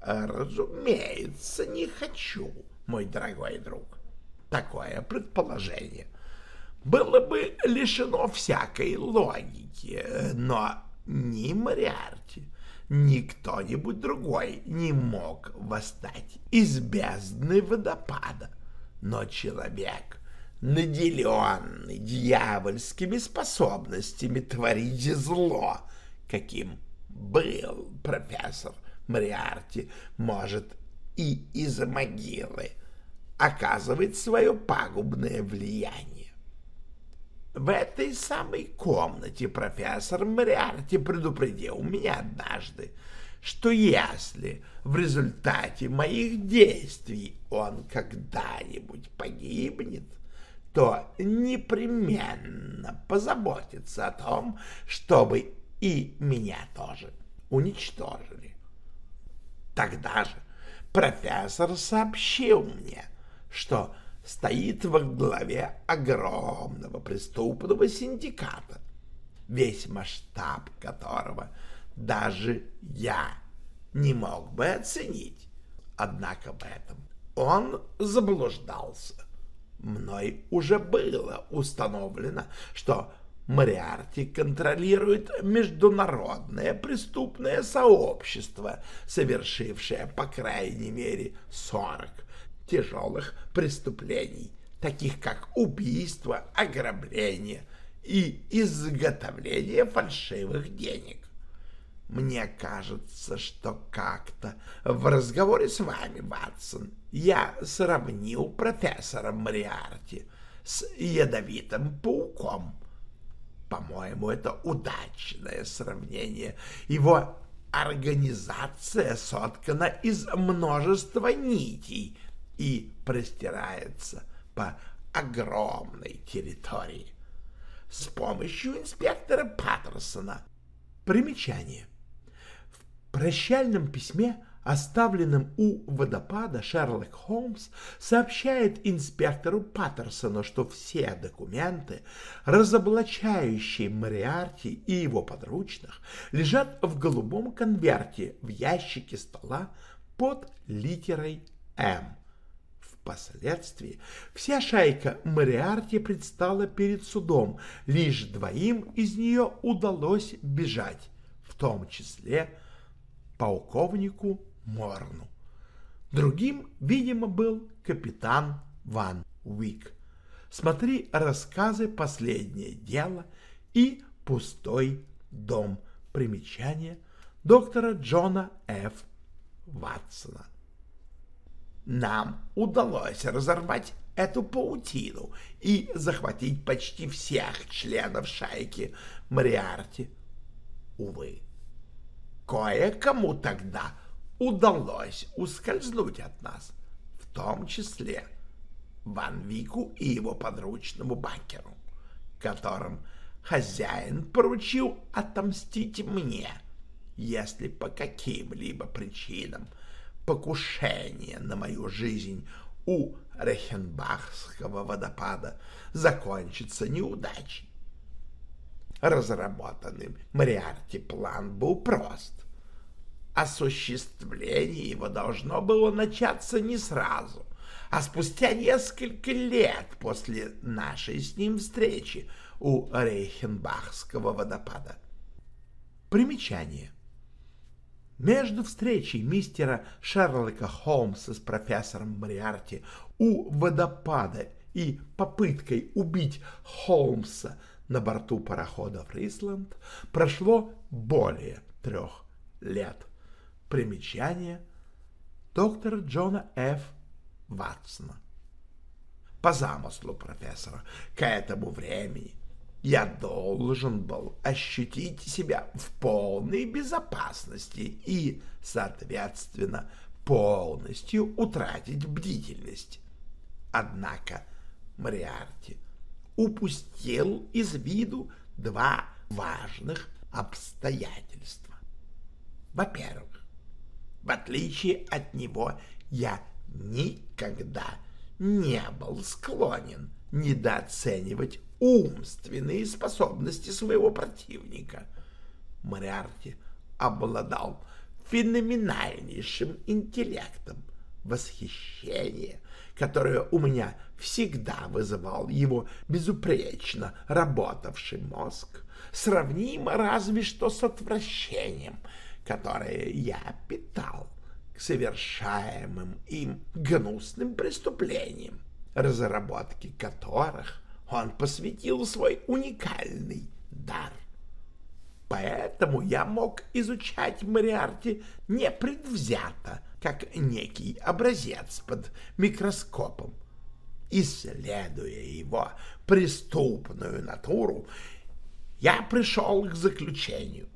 Разумеется, не хочу, мой дорогой друг. Такое предположение было бы лишено всякой логики, но ни Мариарти, ни кто-нибудь другой не мог восстать из бездны водопада. Но человек, наделенный дьявольскими способностями творить зло, каким был профессор Мариарти, может и из могилы оказывать свое пагубное влияние. В этой самой комнате профессор Мариарти предупредил меня однажды, что если в результате моих действий он когда-нибудь погибнет, то непременно позаботится о том, чтобы и меня тоже уничтожили. Тогда же профессор сообщил мне, что стоит во главе огромного преступного синдиката, весь масштаб которого даже я не мог бы оценить. Однако в этом он заблуждался. Мной уже было установлено, что Мариарти контролирует международное преступное сообщество, совершившее по крайней мере сорок тяжелых преступлений, таких как убийство, ограбление и изготовление фальшивых денег. Мне кажется, что как-то в разговоре с вами, Ватсон, я сравнил профессора Мариарти с ядовитым пауком. По-моему, это удачное сравнение. Его организация соткана из множества нитей, и простирается по огромной территории с помощью инспектора Паттерсона. Примечание. В прощальном письме, оставленном у водопада, Шерлок Холмс сообщает инспектору Паттерсону, что все документы, разоблачающие Мариарти и его подручных, лежат в голубом конверте в ящике стола под литерой «М». Впоследствии вся шайка Мариарти предстала перед судом, лишь двоим из нее удалось бежать, в том числе полковнику Морну. Другим, видимо, был капитан Ван Уик. Смотри рассказы «Последнее дело» и «Пустой дом». Примечание доктора Джона Ф. Ватсона. Нам удалось разорвать эту паутину и захватить почти всех членов шайки Мариарти. Увы, кое-кому тогда удалось ускользнуть от нас, в том числе Ван Вику и его подручному Бакеру, которым хозяин поручил отомстить мне, если по каким-либо причинам покушение на мою жизнь у Рехенбахского водопада закончится неудачей. Разработанный Мариарти план был прост. Осуществление его должно было начаться не сразу, а спустя несколько лет после нашей с ним встречи у Рейхенбахского водопада. Примечание. Между встречей мистера Шерлока Холмса с профессором Мариарти у водопада и попыткой убить Холмса на борту парохода «Фрисланд» прошло более трех лет. Примечание доктора Джона Ф. Ватсона. По замыслу профессора, к этому времени я должен был ощутить себя в полной безопасности и, соответственно, полностью утратить бдительность. Однако Мариарти упустил из виду два важных обстоятельства. Во-первых, в отличие от него, я никогда не был склонен недооценивать умственные способности своего противника. Мариарти обладал феноменальнейшим интеллектом. Восхищение, которое у меня всегда вызывал его безупречно работавший мозг, сравнимо разве что с отвращением, которое я питал к совершаемым им гнусным преступлениям, разработки которых он посвятил свой уникальный дар. Поэтому я мог изучать Мариарти непредвзято, как некий образец под микроскопом. Исследуя его преступную натуру, я пришел к заключению,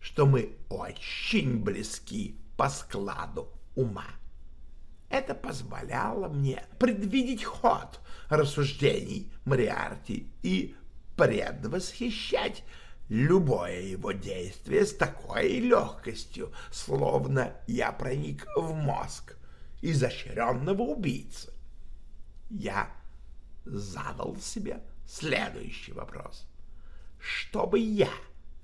что мы очень близки по складу ума. Это позволяло мне предвидеть ход рассуждений Мариарти и предвосхищать любое его действие с такой легкостью, словно я проник в мозг изощренного убийцы. Я задал себе следующий вопрос. Что бы я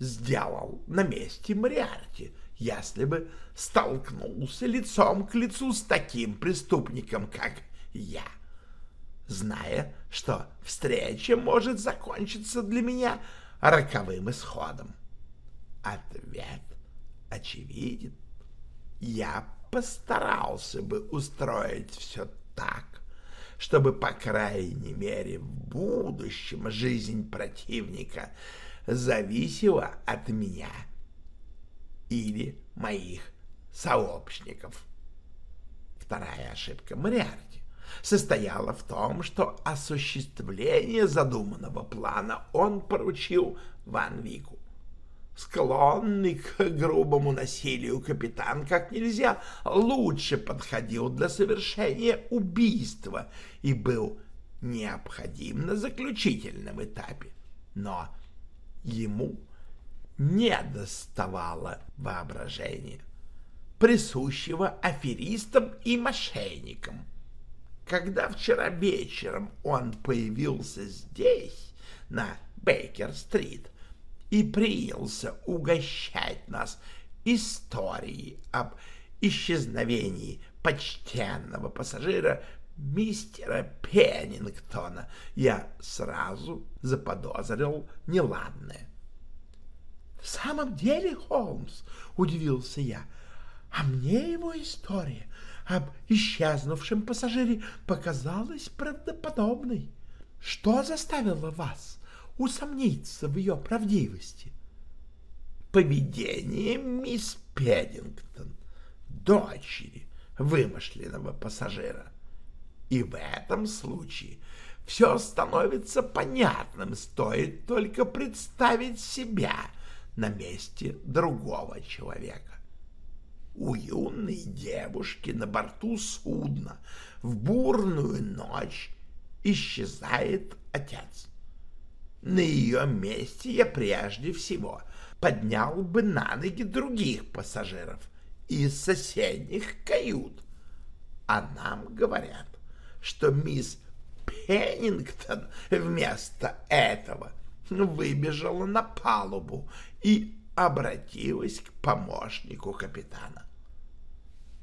сделал на месте Мариарти, если бы столкнулся лицом к лицу с таким преступником, как я, зная, что встреча может закончиться для меня роковым исходом. Ответ очевиден. Я постарался бы устроить все так, чтобы, по крайней мере, в будущем жизнь противника зависела от меня — или моих сообщников. Вторая ошибка Мариарти состояла в том, что осуществление задуманного плана он поручил Ван Вику. Склонный к грубому насилию капитан как нельзя лучше подходил для совершения убийства и был необходим на заключительном этапе, но ему не доставало воображения, присущего аферистам и мошенникам. Когда вчера вечером он появился здесь, на Бейкер-стрит, и принялся угощать нас историей об исчезновении почтенного пассажира мистера Пеннингтона, я сразу заподозрил неладное. — В самом деле, Холмс, — удивился я, — а мне его история об исчезнувшем пассажире показалась правдоподобной. Что заставило вас усомниться в ее правдивости? — Поведение мисс Пеннингтон, дочери вымышленного пассажира. И в этом случае все становится понятным, стоит только представить себя на месте другого человека. У юной девушки на борту судна в бурную ночь исчезает отец. На ее месте я прежде всего поднял бы на ноги других пассажиров из соседних кают. А нам говорят, что мисс Пеннингтон вместо этого выбежала на палубу и обратилась к помощнику капитана.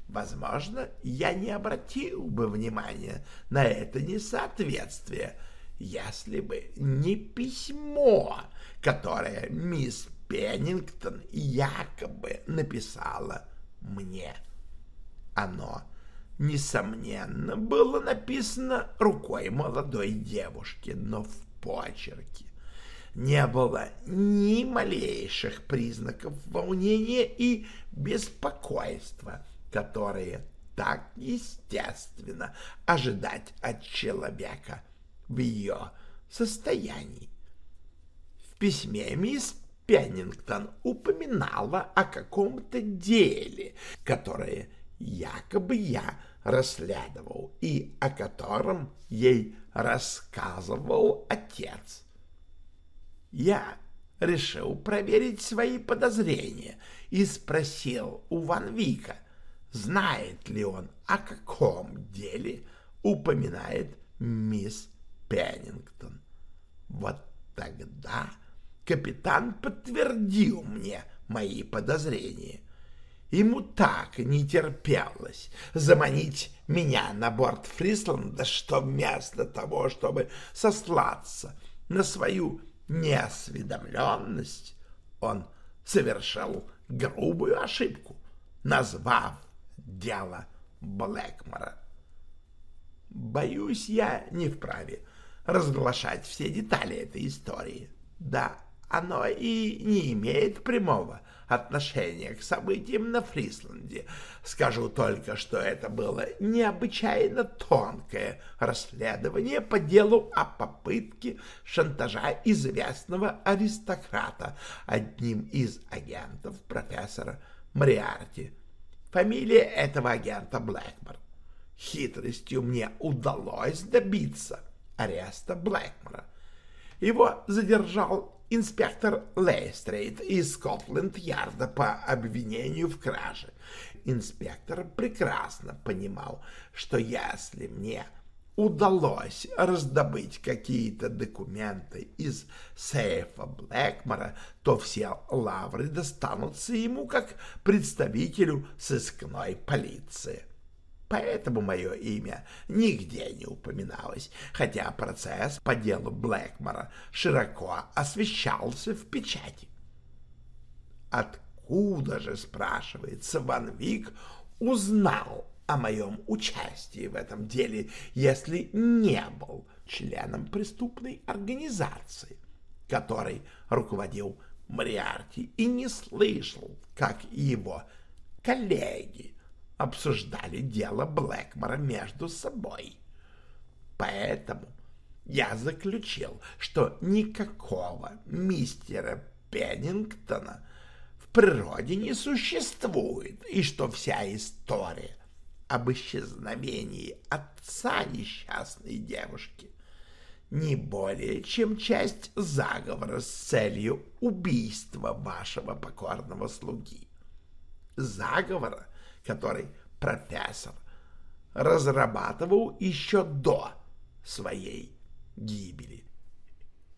Возможно, я не обратил бы внимания на это несоответствие, если бы не письмо, которое мисс Пеннингтон якобы написала мне. Оно, несомненно, было написано рукой молодой девушки, но в почерке не было ни малейших признаков волнения и беспокойства, которые так естественно ожидать от человека в ее состоянии. В письме мисс Пеннингтон упоминала о каком-то деле, которое якобы я расследовал и о котором ей рассказывал отец. Я решил проверить свои подозрения и спросил у Ван Вика, знает ли он, о каком деле упоминает мисс Пеннингтон. Вот тогда капитан подтвердил мне мои подозрения. Ему так не терпелось заманить меня на борт Фрисланда, что вместо того, чтобы сослаться на свою неосведомленность, он совершил грубую ошибку, назвав дело Блэкмора. Боюсь, я не вправе разглашать все детали этой истории. Да, оно и не имеет прямого отношения к событиям на Фрисланде. Скажу только, что это было необычайно тонкое расследование по делу о попытке шантажа известного аристократа одним из агентов профессора Мориарти. Фамилия этого агента Блэкмор. Хитростью мне удалось добиться ареста Блэкмора. Его задержал инспектор Лестрейд из Скотленд-Ярда по обвинению в краже. Инспектор прекрасно понимал, что если мне удалось раздобыть какие-то документы из сейфа Блэкмора, то все лавры достанутся ему как представителю сыскной полиции. Поэтому мое имя нигде не упоминалось, хотя процесс по делу Блэкмора широко освещался в печати. Откуда же, спрашивается, Ван Вик узнал о моем участии в этом деле, если не был членом преступной организации, которой руководил Мариарти и не слышал, как его коллеги обсуждали дело Блэкмора между собой. Поэтому я заключил, что никакого мистера Пеннингтона в природе не существует, и что вся история об исчезновении отца несчастной девушки не более чем часть заговора с целью убийства вашего покорного слуги. Заговора, который профессор разрабатывал еще до своей гибели.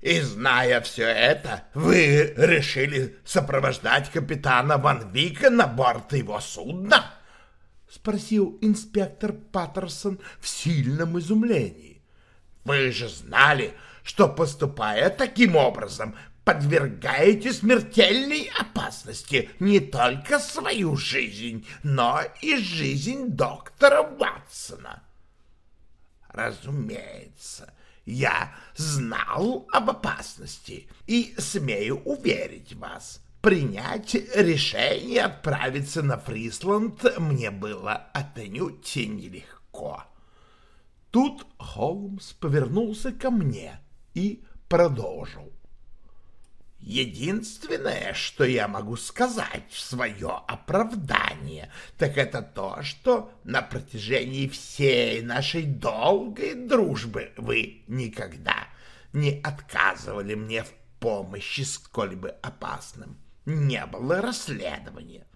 И зная все это, вы решили сопровождать капитана Ван Вика на борт его судна? — спросил инспектор Паттерсон в сильном изумлении. — Вы же знали, что, поступая таким образом, подвергаете смертельной опасности не только свою жизнь, но и жизнь доктора Ватсона. Разумеется, я знал об опасности и смею уверить вас, принять решение отправиться на Фрисланд мне было отнюдь нелегко. Тут Холмс повернулся ко мне и продолжил. Единственное, что я могу сказать в свое оправдание, так это то, что на протяжении всей нашей долгой дружбы вы никогда не отказывали мне в помощи сколь-бы опасным. Не было расследования.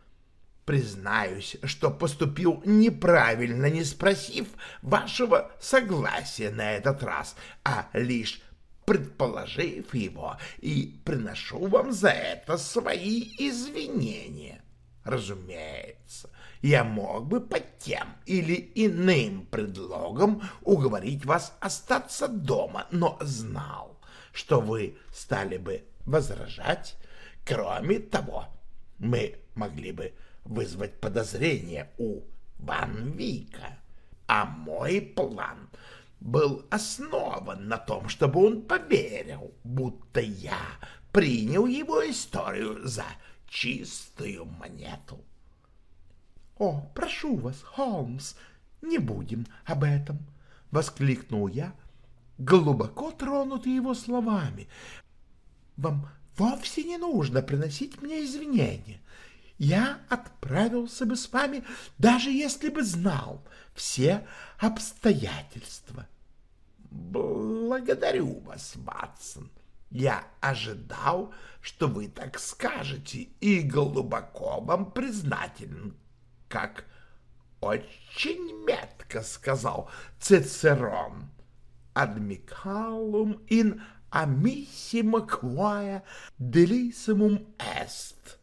Признаюсь, что поступил неправильно, не спросив вашего согласия на этот раз, а лишь предположив его, и приношу вам за это свои извинения. Разумеется, я мог бы под тем или иным предлогом уговорить вас остаться дома, но знал, что вы стали бы возражать. Кроме того, мы могли бы вызвать подозрение у Ван Вика, а мой план — был основан на том, чтобы он поверил, будто я принял его историю за чистую монету. — О, прошу вас, Холмс, не будем об этом, — воскликнул я, глубоко тронутый его словами. — Вам вовсе не нужно приносить мне извинения. Я отправился бы с вами, даже если бы знал все обстоятельства. «Благодарю вас, Ватсон. Я ожидал, что вы так скажете, и глубоко вам признателен, как очень метко сказал Цицерон. Адмикалум ин амиссимо quae delissimum est.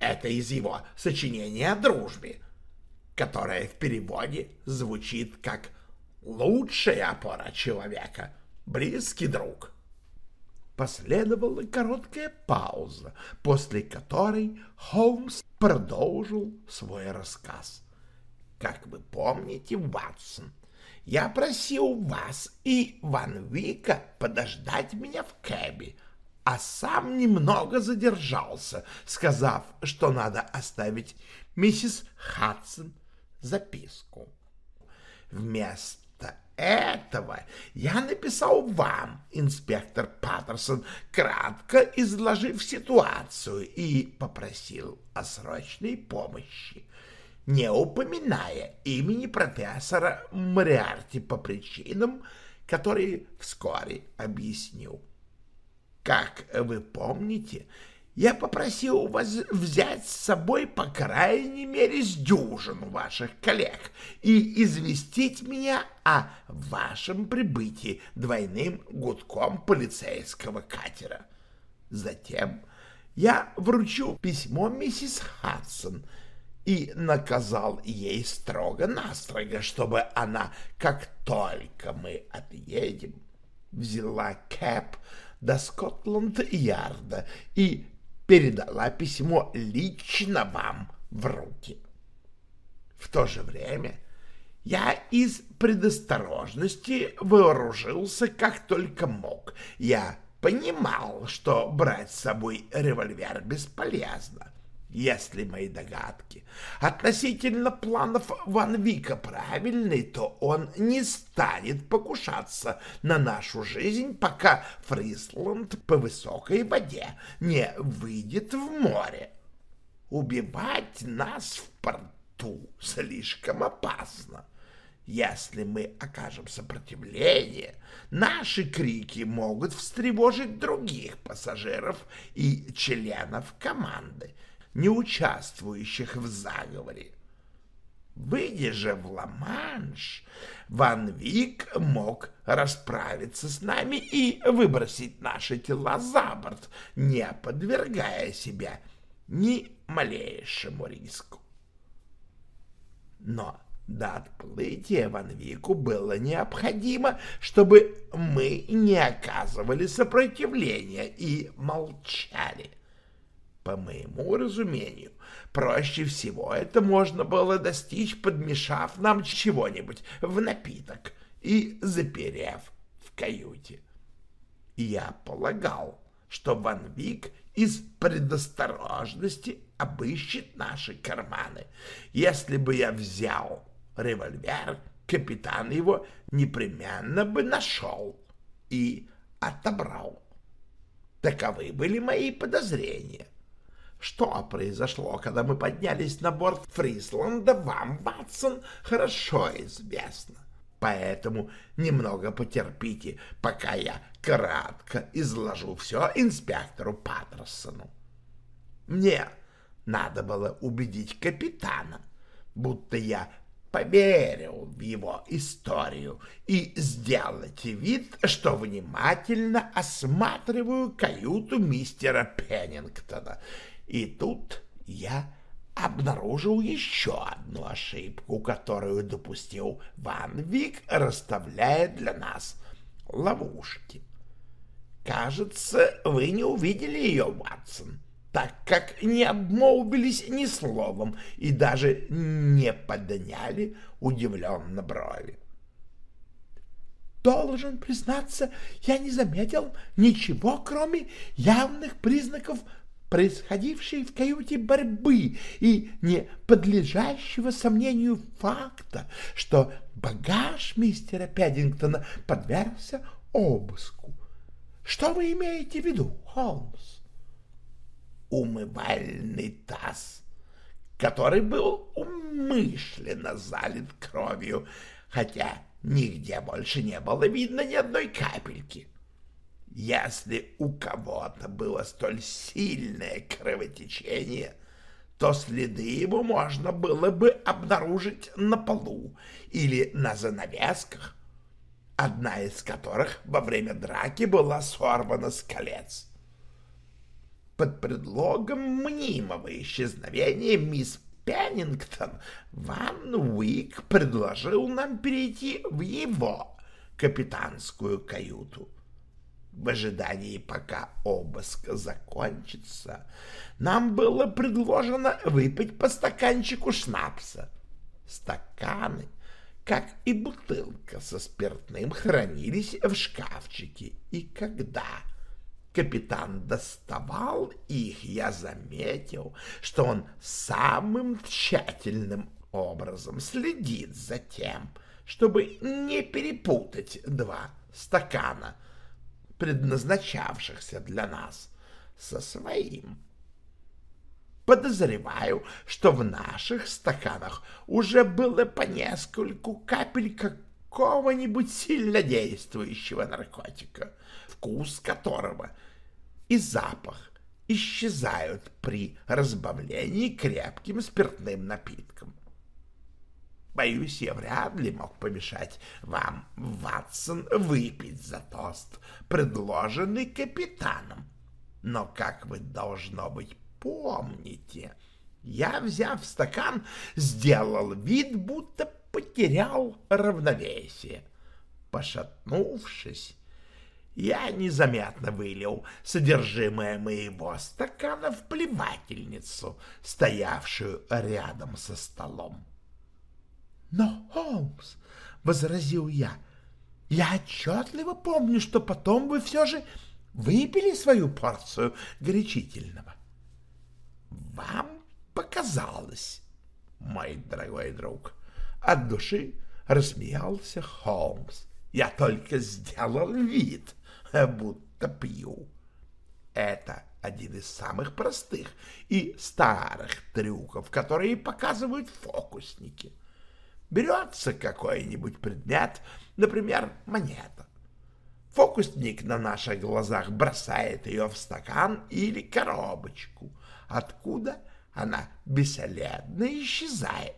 Это из его сочинения о дружбе, которое в переводе звучит как лучшая опора человека, близкий друг. Последовала короткая пауза, после которой Холмс продолжил свой рассказ. Как вы помните, Ватсон, я просил вас и Ван Вика подождать меня в кэбе, а сам немного задержался, сказав, что надо оставить миссис Хадсон записку. Вместо этого я написал вам, инспектор Паттерсон, кратко изложив ситуацию и попросил о срочной помощи, не упоминая имени профессора Мариарти по причинам, которые вскоре объясню. Как вы помните, я попросил вас взять с собой по крайней мере с дюжину ваших коллег и известить меня о вашем прибытии двойным гудком полицейского катера. Затем я вручу письмо миссис Хадсон и наказал ей строго-настрого, чтобы она, как только мы отъедем, взяла кэп до Скотланд-Ярда и передала письмо лично вам в руки. В то же время я из предосторожности вооружился как только мог. Я понимал, что брать с собой револьвер бесполезно. Если мои догадки относительно планов Ван Вика правильны, то он не станет покушаться на нашу жизнь, пока Фрисланд по высокой воде не выйдет в море. Убивать нас в порту слишком опасно. Если мы окажем сопротивление, наши крики могут встревожить других пассажиров и членов команды, не участвующих в заговоре. Выйдя же в Ла-Манш, Ван Вик мог расправиться с нами и выбросить наши тела за борт, не подвергая себя ни малейшему риску. Но до отплытия Ван Вику было необходимо, чтобы мы не оказывали сопротивления и молчали. По моему разумению, проще всего это можно было достичь, подмешав нам чего-нибудь в напиток и заперев в каюте. Я полагал, что Ван Вик из предосторожности обыщет наши карманы. Если бы я взял револьвер, капитан его непременно бы нашел и отобрал. Таковы были мои подозрения. Что произошло, когда мы поднялись на борт Фрисланда, вам, Ватсон, хорошо известно. Поэтому немного потерпите, пока я кратко изложу все инспектору Паттерсону. Мне надо было убедить капитана, будто я поверил в его историю и сделать вид, что внимательно осматриваю каюту мистера Пеннингтона и тут я обнаружил еще одну ошибку, которую допустил Ван Вик, расставляя для нас ловушки. Кажется, вы не увидели ее, Ватсон, так как не обмолвились ни словом и даже не подняли удивленно брови. Должен признаться, я не заметил ничего, кроме явных признаков происходившей в каюте борьбы и не подлежащего сомнению факта, что багаж мистера Пэддингтона подвергся обыску. Что вы имеете в виду, Холмс? Умывальный таз, который был умышленно залит кровью, хотя нигде больше не было видно ни одной капельки. Если у кого-то было столь сильное кровотечение, то следы его можно было бы обнаружить на полу или на занавесках, одна из которых во время драки была сорвана с колец. Под предлогом мнимого исчезновения мисс Пеннингтон Ван Уик предложил нам перейти в его капитанскую каюту в ожидании, пока обыск закончится, нам было предложено выпить по стаканчику шнапса. Стаканы, как и бутылка со спиртным, хранились в шкафчике, и когда капитан доставал их, я заметил, что он самым тщательным образом следит за тем, чтобы не перепутать два стакана — предназначавшихся для нас, со своим. Подозреваю, что в наших стаканах уже было по нескольку капель какого-нибудь сильнодействующего наркотика, вкус которого и запах исчезают при разбавлении крепким спиртным напитком. Боюсь, я вряд ли мог помешать вам, Ватсон, выпить за тост, предложенный капитаном. Но, как вы, должно быть, помните, я, взяв стакан, сделал вид, будто потерял равновесие. Пошатнувшись, я незаметно вылил содержимое моего стакана в плевательницу, стоявшую рядом со столом. Но, Холмс, — возразил я, — я отчетливо помню, что потом вы все же выпили свою порцию горячительного. Вам показалось, мой дорогой друг. От души рассмеялся Холмс. Я только сделал вид, будто пью. Это один из самых простых и старых трюков, которые показывают фокусники. Берется какой-нибудь предмет, например, монета. Фокусник на наших глазах бросает ее в стакан или коробочку, откуда она бесследно исчезает.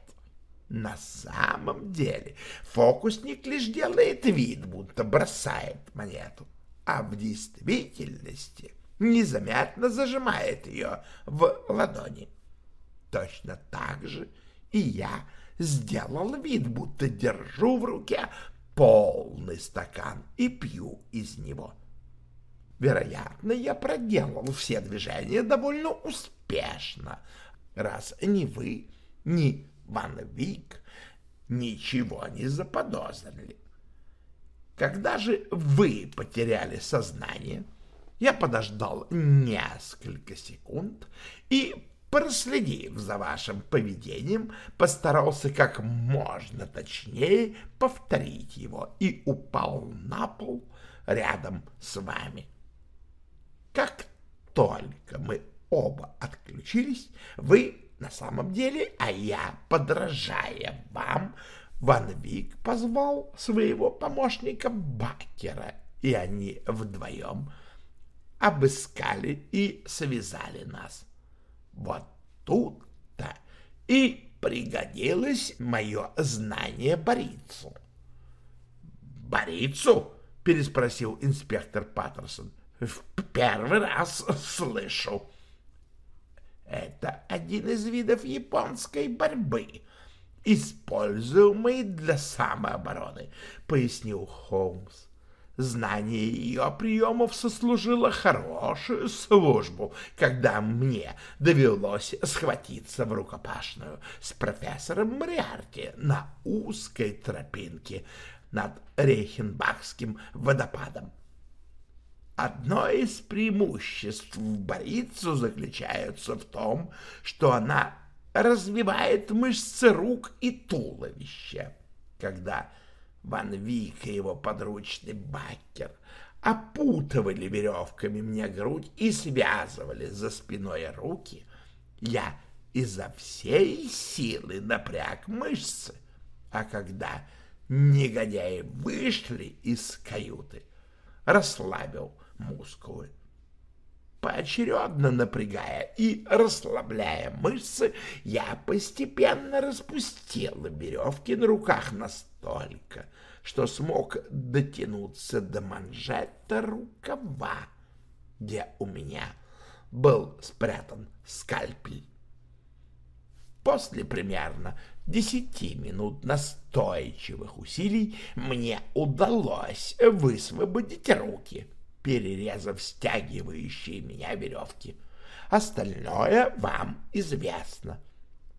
На самом деле фокусник лишь делает вид, будто бросает монету, а в действительности незаметно зажимает ее в ладони. Точно так же и я сделал вид, будто держу в руке полный стакан и пью из него. Вероятно, я проделал все движения довольно успешно, раз ни вы, ни Ван Вик ничего не заподозрили. Когда же вы потеряли сознание, я подождал несколько секунд и, проследив за вашим поведением, постарался как можно точнее повторить его и упал на пол рядом с вами. Как только мы оба отключились, вы на самом деле, а я, подражая вам, Ван Вик позвал своего помощника Бакера, и они вдвоем обыскали и связали нас. Вот тут-то и пригодилось мое знание Борицу. «Борицу?» — переспросил инспектор Паттерсон. «В первый раз слышу». Это один из видов японской борьбы, используемый для самообороны, пояснил Холмс. Знание ее приемов сослужило хорошую службу, когда мне довелось схватиться в рукопашную с профессором Мариарти на узкой тропинке над Рейхенбахским водопадом. Одно из преимуществ Борицу заключается в том, что она развивает мышцы рук и туловища. Когда Ван Вик и его подручный Бакер опутывали веревками мне грудь и связывали за спиной руки, я изо всей силы напряг мышцы, а когда негодяи вышли из каюты, расслабил мускулы. Поочередно напрягая и расслабляя мышцы, я постепенно распустил веревки на руках настолько, что смог дотянуться до манжета рукава, где у меня был спрятан скальпель. После примерно десяти минут настойчивых усилий мне удалось высвободить руки — перерезав стягивающие меня веревки. Остальное вам известно.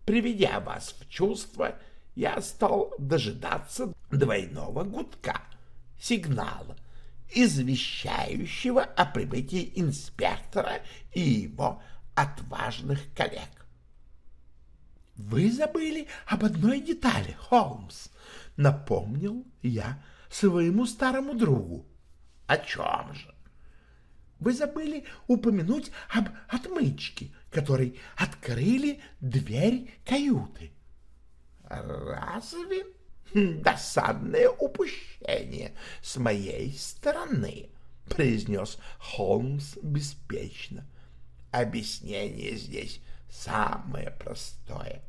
Приведя вас в чувство, я стал дожидаться двойного гудка, сигнала, извещающего о прибытии инспектора и его отважных коллег. «Вы забыли об одной детали, Холмс», — напомнил я своему старому другу. «О чем же?» Вы забыли упомянуть об отмычке, которой открыли дверь каюты. Разве? Досадное упущение с моей стороны, произнес Холмс беспечно. Объяснение здесь самое простое.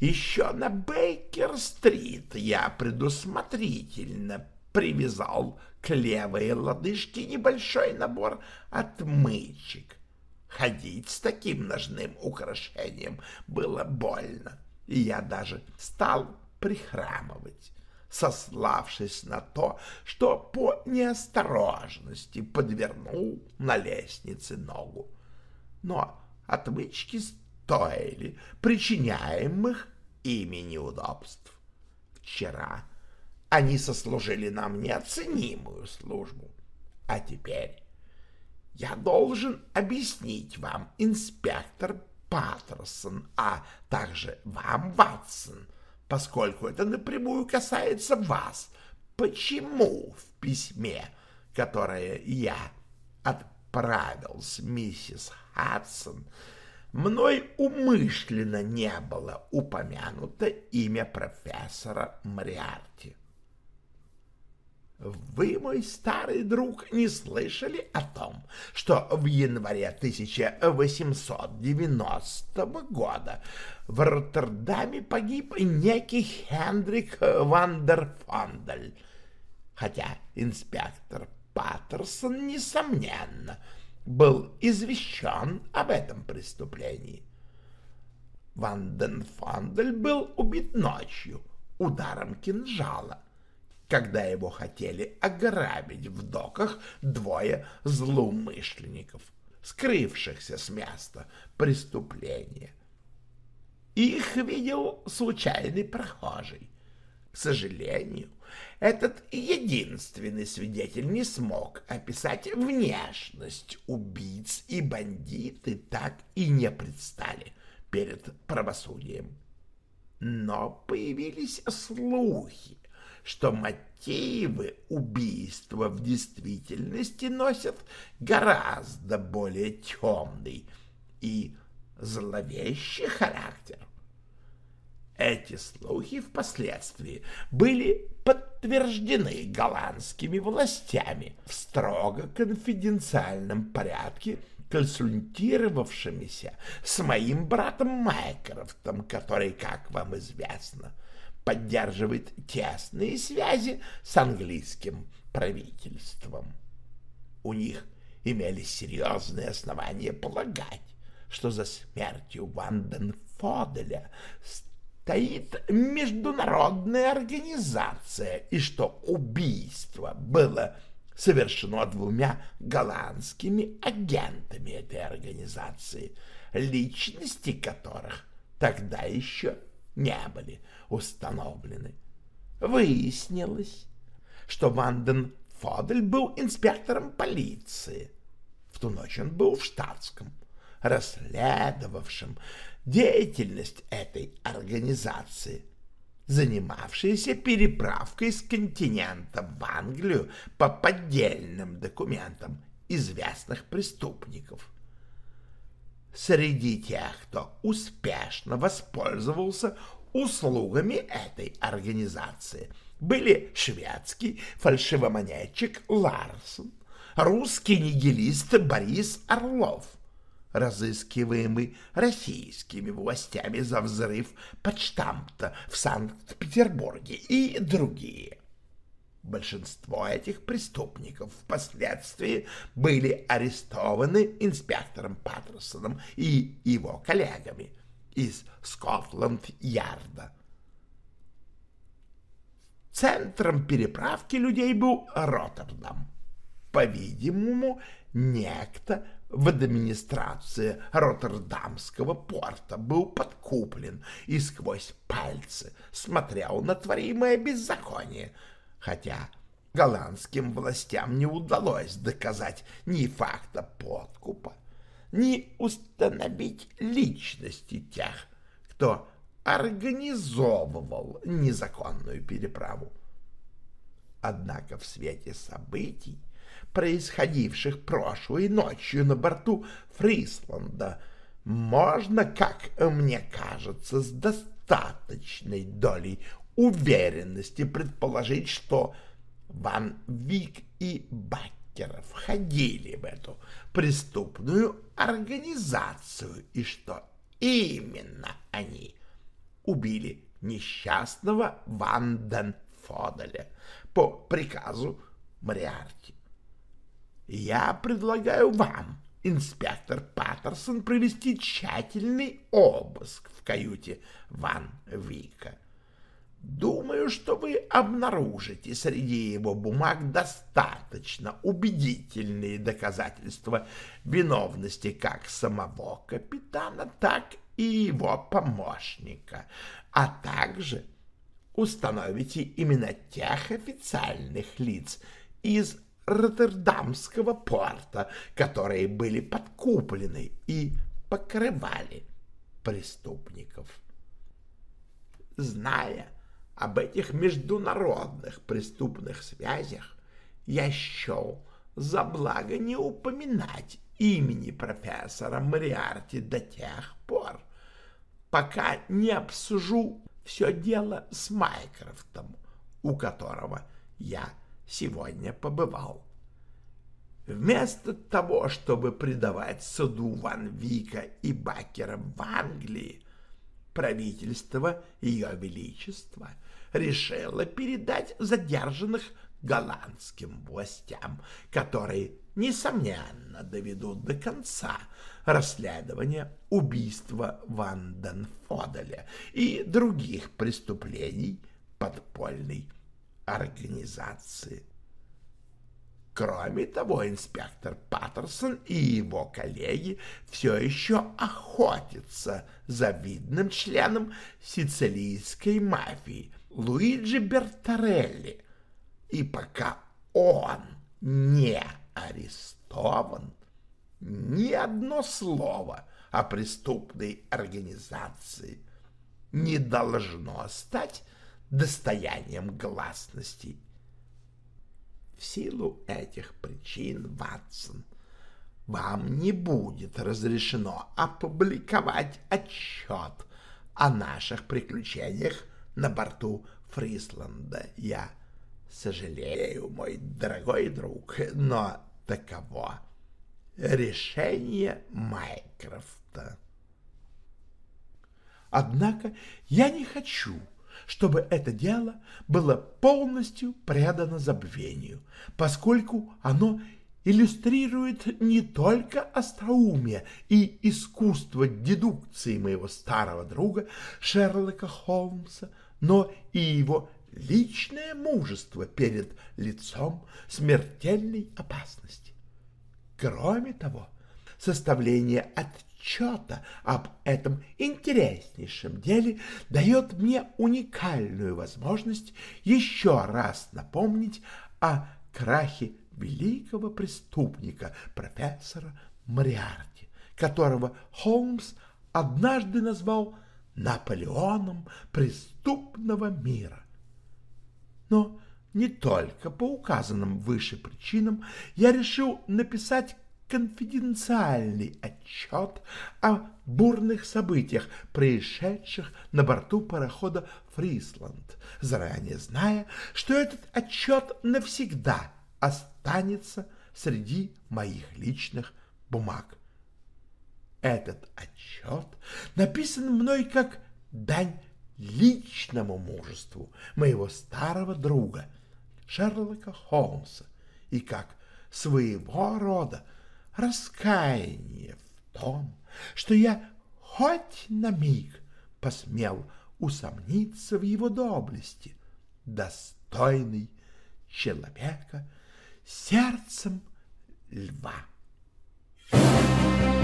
Еще на Бейкер-стрит я предусмотрительно привязал к левой лодыжке небольшой набор отмычек. Ходить с таким ножным украшением было больно, и я даже стал прихрамывать, сославшись на то, что по неосторожности подвернул на лестнице ногу. Но отмычки стоили причиняемых ими неудобств. Вчера они сослужили нам неоценимую службу. А теперь я должен объяснить вам, инспектор Паттерсон, а также вам, Ватсон, поскольку это напрямую касается вас, почему в письме, которое я отправил с миссис Хадсон, мной умышленно не было упомянуто имя профессора Мариарти. Вы, мой старый друг, не слышали о том, что в январе 1890 года в Роттердаме погиб некий Хендрик Вандерфондель, хотя инспектор Паттерсон, несомненно, был извещен об этом преступлении. Ванденфондель был убит ночью ударом кинжала, когда его хотели ограбить в доках двое злоумышленников, скрывшихся с места преступления. Их видел случайный прохожий. К сожалению, этот единственный свидетель не смог описать внешность убийц, и бандиты так и не предстали перед правосудием. Но появились слухи, что мотивы убийства в действительности носят гораздо более темный и зловещий характер. Эти слухи впоследствии были подтверждены голландскими властями в строго конфиденциальном порядке, консультировавшимися с моим братом Майкрофтом, который, как вам известно, поддерживает тесные связи с английским правительством. У них имелись серьезные основания полагать, что за смертью Ванденфоделя стоит международная организация и что убийство было совершено двумя голландскими агентами этой организации, личности которых тогда еще не были установлены. Выяснилось, что Ванден Фодель был инспектором полиции. В ту ночь он был в штатском, расследовавшим деятельность этой организации, занимавшейся переправкой с континента в Англию по поддельным документам известных преступников. Среди тех, кто успешно воспользовался услугами этой организации, были шведский фальшивомонетчик Ларсон, русский нигилист Борис Орлов, разыскиваемый российскими властями за взрыв почтамта в Санкт-Петербурге и другие. Большинство этих преступников впоследствии были арестованы инспектором Паттерсоном и его коллегами из Скотланд-Ярда. Центром переправки людей был Роттердам. По-видимому, некто в администрации Роттердамского порта был подкуплен и сквозь пальцы смотрел на творимое беззаконие, хотя голландским властям не удалось доказать ни факта подкупа, ни установить личности тех, кто организовывал незаконную переправу. Однако в свете событий, происходивших прошлой ночью на борту Фрисланда, можно, как мне кажется, с достаточной долей уверенности предположить, что Ван Вик и Баккер входили в эту преступную организацию и что именно они убили несчастного Ванден Фоделя по приказу Мариарти. Я предлагаю вам, инспектор Паттерсон, провести тщательный обыск в каюте Ван Вика. Думаю, что вы обнаружите среди его бумаг достаточно убедительные доказательства виновности как самого капитана, так и его помощника, а также установите именно тех официальных лиц из Роттердамского порта, которые были подкуплены и покрывали преступников. Зная об этих международных преступных связях, я счел за благо не упоминать имени профессора Мариарти до тех пор, пока не обсужу все дело с Майкрофтом, у которого я сегодня побывал. Вместо того, чтобы предавать суду Ван Вика и Бакера в Англии, правительство Ее Величества решило передать задержанных голландским властям, которые, несомненно, доведут до конца расследование убийства Ван Денфоделя и других преступлений подпольной организации. Кроме того, инспектор Паттерсон и его коллеги все еще охотятся за видным членом сицилийской мафии Луиджи Бертарелли. И пока он не арестован, ни одно слово о преступной организации не должно стать достоянием гласности. В силу этих причин, Ватсон, вам не будет разрешено опубликовать отчет о наших приключениях на борту Фрисланда. Я сожалею, мой дорогой друг, но таково решение Майкрофта. Однако я не хочу, чтобы это дело было полностью предано забвению, поскольку оно иллюстрирует не только остроумие и искусство дедукции моего старого друга Шерлока Холмса, но и его личное мужество перед лицом смертельной опасности. Кроме того, составление отчета об этом интереснейшем деле дает мне уникальную возможность еще раз напомнить о крахе великого преступника профессора Мариарти, которого Холмс однажды назвал Наполеоном преступного мира. Но не только по указанным выше причинам я решил написать конфиденциальный отчет о бурных событиях, происшедших на борту парохода «Фрисланд», заранее зная, что этот отчет навсегда останется среди моих личных бумаг. Этот отчет написан мной как дань личному мужеству моего старого друга Шерлока Холмса и как своего рода раскаяние в том, что я хоть на миг посмел усомниться в его доблести, достойный человека сердцем льва. Thank you.